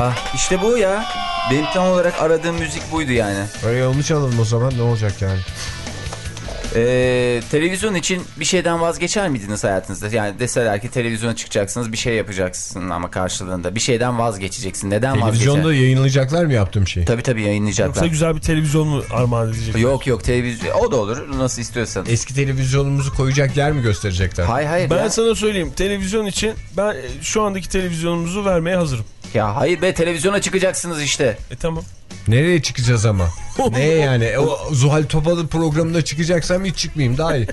Ah işte bu ya. Benim tam olarak aradığım müzik buydu yani. Öyle onu çalalım o zaman ne olacak yani? Ee, televizyon için bir şeyden vazgeçer miydiniz hayatınızda? Yani deseler ki televizyona çıkacaksınız bir şey yapacaksın ama karşılığında bir şeyden vazgeçeceksin. Neden Televizyonda vazgeçer? yayınlayacaklar mı yaptığım şeyi? Tabii tabii Yoksa yayınlayacaklar. güzel bir televizyon mu armağan edecek? Yok yok televizyon o da olur nasıl istiyorsan. Eski televizyonumuzu koyacak yer mi gösterecekler? Hayır hayır Ben ya. sana söyleyeyim televizyon için ben e, şu andaki televizyonumuzu vermeye hazırım. Ya hayır be televizyona çıkacaksınız işte. E tamam. Nereye çıkacağız ama? Neye yani? E, O Zuhal Topal'ın programında çıkacaksam hiç çıkmayayım daha iyi.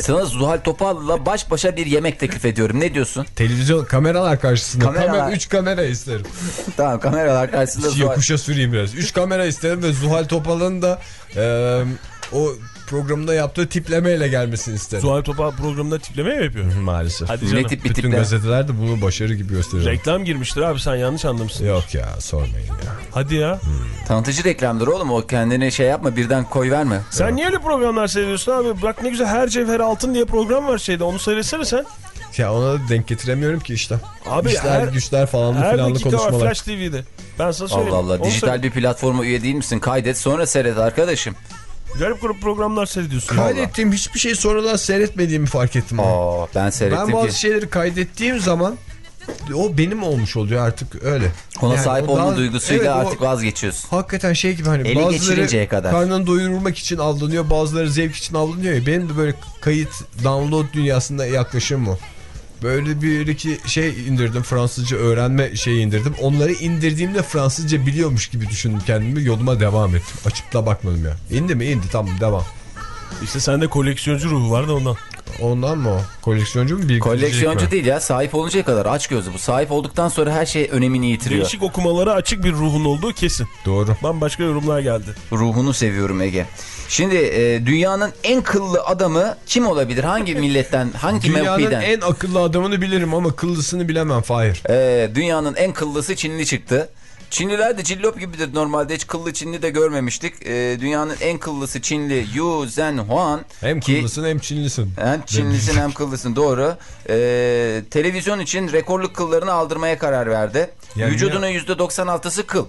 Sana Zuhal Topal'la baş başa bir yemek teklif ediyorum. Ne diyorsun? Televizyon kameralar karşısında. Kameralar. Kamera, üç kamera isterim. tamam kameralar karşısında Zuhal... Yokuşa süreyim biraz. Üç kamera isterim ve Zuhal Topal'ın da e, o programda yaptığı tiplemeyle gelmesini isterim. Zuhal Topal programında tipleme mi yapıyor? Maalesef. Hadi Ne canım. tip bir Bütün tiple? gazeteler de bunu başarı gibi gösteriyor. Reklam girmiştir abi sen yanlış anlamışsın. Yok ya sormayın ya. Hadi ya. Tanıtıcı reklamdır oğlum o kendine şey yapma birden koy verme. Sen niye öyle programlar seyrediyorsun abi? Bak ne güzel her cevher altın diye program var şeyde onu seyretsene sen. Ya ona da denk getiremiyorum ki işte. Abi güçler, her- güçler falanlı Her filanlı konuşmalar. Flash TV'de. Ben sana Allah söyleyeyim. Allah Onu dijital söyle- bir platforma üye değil misin? Kaydet sonra seyret arkadaşım. Garip grup programlar seyrediyorsun. Kaydettiğim hiçbir şey sonradan seyretmediğimi fark ettim. Aa ben seyrettim Ben bazı ki. şeyleri kaydettiğim zaman o benim olmuş oluyor artık öyle. Ona Yani sahip o olma daha- duygusuyla Evet, o artık vazgeçiyorsun. Hakikaten şey gibi hani Eli bazıları kadar. karnını doyurmak için avlanıyor bazıları zevk için avlanıyor ya benim de böyle kayıt download dünyasında yaklaşım o. Böyle bir iki şey indirdim Fransızca öğrenme şeyi indirdim. Onları indirdiğimde Fransızca biliyormuş gibi düşündüm kendimi yoluma devam ettim. Açıp da bakmadım ya. İndi mi indi tamam devam. İşte sende koleksiyoncu ruhu var da ondan. Ondan mı o? Koleksiyoncu mu? Koleksiyoncu mi? değil ya sahip oluncaya kadar aç gözü bu. Sahip olduktan sonra her şey önemini yitiriyor. Değişik okumalara açık bir ruhun olduğu kesin. Doğru. Bambaşka yorumlar geldi. Ruhunu seviyorum Ege. Şimdi e, dünyanın en kıllı adamı kim olabilir? Hangi milletten, hangi Dünyanın mevkiden? en akıllı adamını bilirim ama kıllısını bilemem Fahir. E, dünyanın en kıllısı Çinli çıktı. Çinliler de cillop gibidir normalde hiç kıllı Çinli de görmemiştik. E, dünyanın en kıllısı Çinli Yu Zhenhuan. Hem ki- kıllısın hem Çinlisin. Hem Çinlisin hem kıllısın doğru. Ee, televizyon için rekorluk kıllarını aldırmaya karar verdi. Yani Vücudunun %96'sı kıl.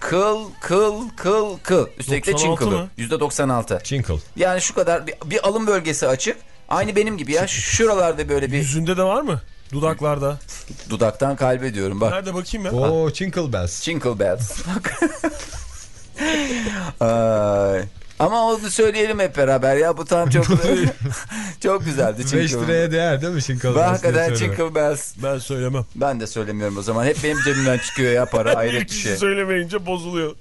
Kıl, kıl, kıl, kıl. Üstelik de Çin 96 kılı. mı? %96. Çinkıl. Yani şu kadar bir, bir alım bölgesi açık. Aynı benim gibi ya. Şuralarda böyle bir Yüzünde de var mı? Dudaklarda. dudaktan kalbe diyorum bak. Nerede bakayım ya? Oo Çinkıl Bells. Chinkle bells. Ay. Ama onu söyleyelim hep beraber ya. Bu tam çok çok güzeldi 5 Chinkle. liraya değer değil mi Çinkıl Ve Bells? hakikaten. Chinkle bells. Ben söylemem. Ben de söylemiyorum o zaman. Hep benim cebimden çıkıyor ya para. Hayret bir şey. söylemeyince bozuluyor.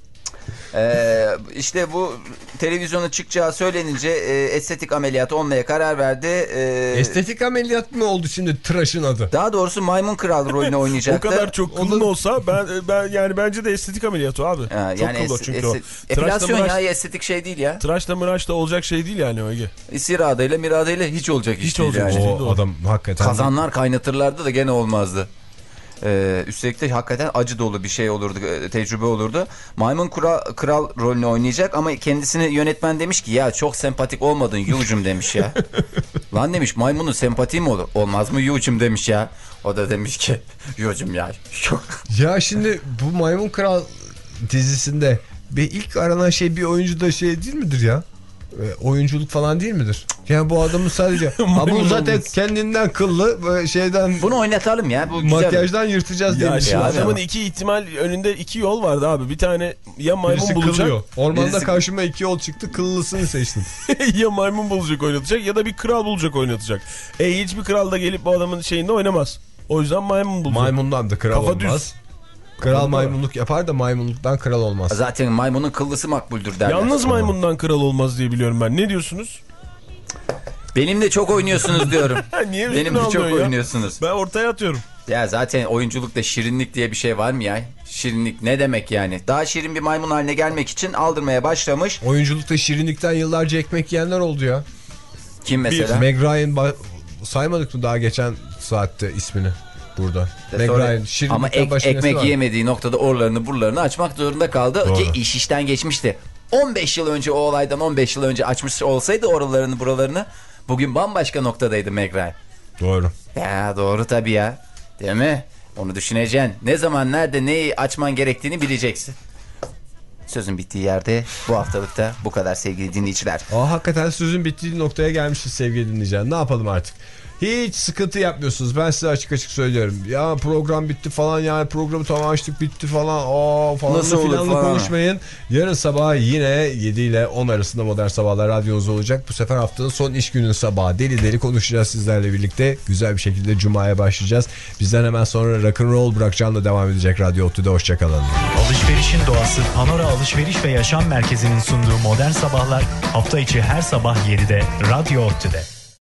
Ee, işte bu televizyona çıkacağı söylenince e, estetik ameliyat olmaya karar verdi. Ee, Estetik ameliyat mı oldu şimdi tıraşın adı? Daha doğrusu maymun kral rolünü O oynayacaktı. kadar çok kılın olsa ben ben yani bence de estetik ameliyatı o abi. Ha, çok yani o es- çünkü o. epilasyon Tıraşla ya mıraş- estetik şey değil ya. Tıraşla mıraşla olacak şey değil yani o Ege. İstiradayla miradayla hiç olacak iş Hiç değil olacak yani. iş değil. O adam hakikaten. Kazanlar kaynatırlardı da gene olmazdı. Ee, üstelik de hakikaten acı dolu bir şey olurdu, e, tecrübe olurdu. Maymun kral, kral rolünü oynayacak ama kendisine yönetmen demiş ki ya çok sempatik olmadın Yu'cum demiş ya. Lan demiş maymunun sempati mi olur? Olmaz mı Yu'cum demiş ya. O da demiş ki Yu'cum ya. Çok... Ya şimdi bu Maymun Kral dizisinde bir ilk aranan şey bir oyuncu da şey değil midir ya? E, oyunculuk falan değil midir? Yani bu adamın sadece ha bu zaten olması. kendinden kıllı şeyden Bunu oynatalım ya. Bu güzel. makyajdan yırtacağız Ya bir şey şimdi var. adamın ama. iki ihtimal önünde iki yol vardı abi. Bir tane ya maymun Birisi bulacak kılıyor. Ormanda Birisi- karşıma iki yol çıktı kıllısını seçtim. ya maymun bulacak oynatacak ya da bir kral bulacak oynatacak. E hiçbir kral da gelip bu adamın şeyinde oynamaz. O yüzden maymun bulacak. Maymundan da kral Kafa olmaz. düz. Kral maymunluk yapar da maymunluktan kral olmaz. Zaten maymunun kıllısı makbuldür derler. Yalnız maymundan kral olmaz diye biliyorum ben. Ne diyorsunuz? Benimle çok oynuyorsunuz diyorum. Niye Benimle çok ya? oynuyorsunuz. Ben ortaya atıyorum. Ya zaten oyunculukta şirinlik diye bir şey var mı ya? Şirinlik ne demek yani? Daha şirin bir maymun haline gelmek için aldırmaya başlamış. Oyunculukta şirinlikten yıllarca ekmek yiyenler oldu ya. Kim mesela? Meg Ryan saymadık mı daha geçen saatte ismini burada. Meg Ryan şirinlikten Ama ek- ekmek var? yiyemediği noktada oralarını buralarını açmak zorunda kaldı. Doğru. Ki iş işten geçmişti. 15 yıl önce o olaydan 15 yıl önce açmış olsaydı oralarını buralarını bugün bambaşka noktadaydı Meg Ryan. Doğru. Ya doğru tabii ya. Değil mi? Onu düşüneceksin. Ne zaman nerede neyi açman gerektiğini bileceksin. Sözün bittiği yerde bu haftalıkta bu kadar sevgili dinleyiciler. Aa, hakikaten sözün bittiği noktaya gelmişiz sevgili dinleyiciler. Ne yapalım artık? Hiç sıkıntı yapmıyorsunuz. Ben size açık açık söylüyorum. Ya program bitti falan yani programı tamam açtık bitti falan. Aa falan Nasıl olur filanla falan. konuşmayın. Yarın sabah yine 7 ile 10 arasında Modern Sabahlar radyonuz olacak. Bu sefer haftanın son iş günün sabahı. Deli deli konuşacağız sizlerle birlikte. Güzel bir şekilde Cuma'ya başlayacağız. Bizden hemen sonra Rock'n'Roll Burak Can'la devam edecek Radyo Ottu'da. Hoşçakalın. Alışverişin doğası Panora Alışveriş ve Yaşam Merkezi'nin sunduğu Modern Sabahlar hafta içi her sabah 7'de Radyo Ottu'da.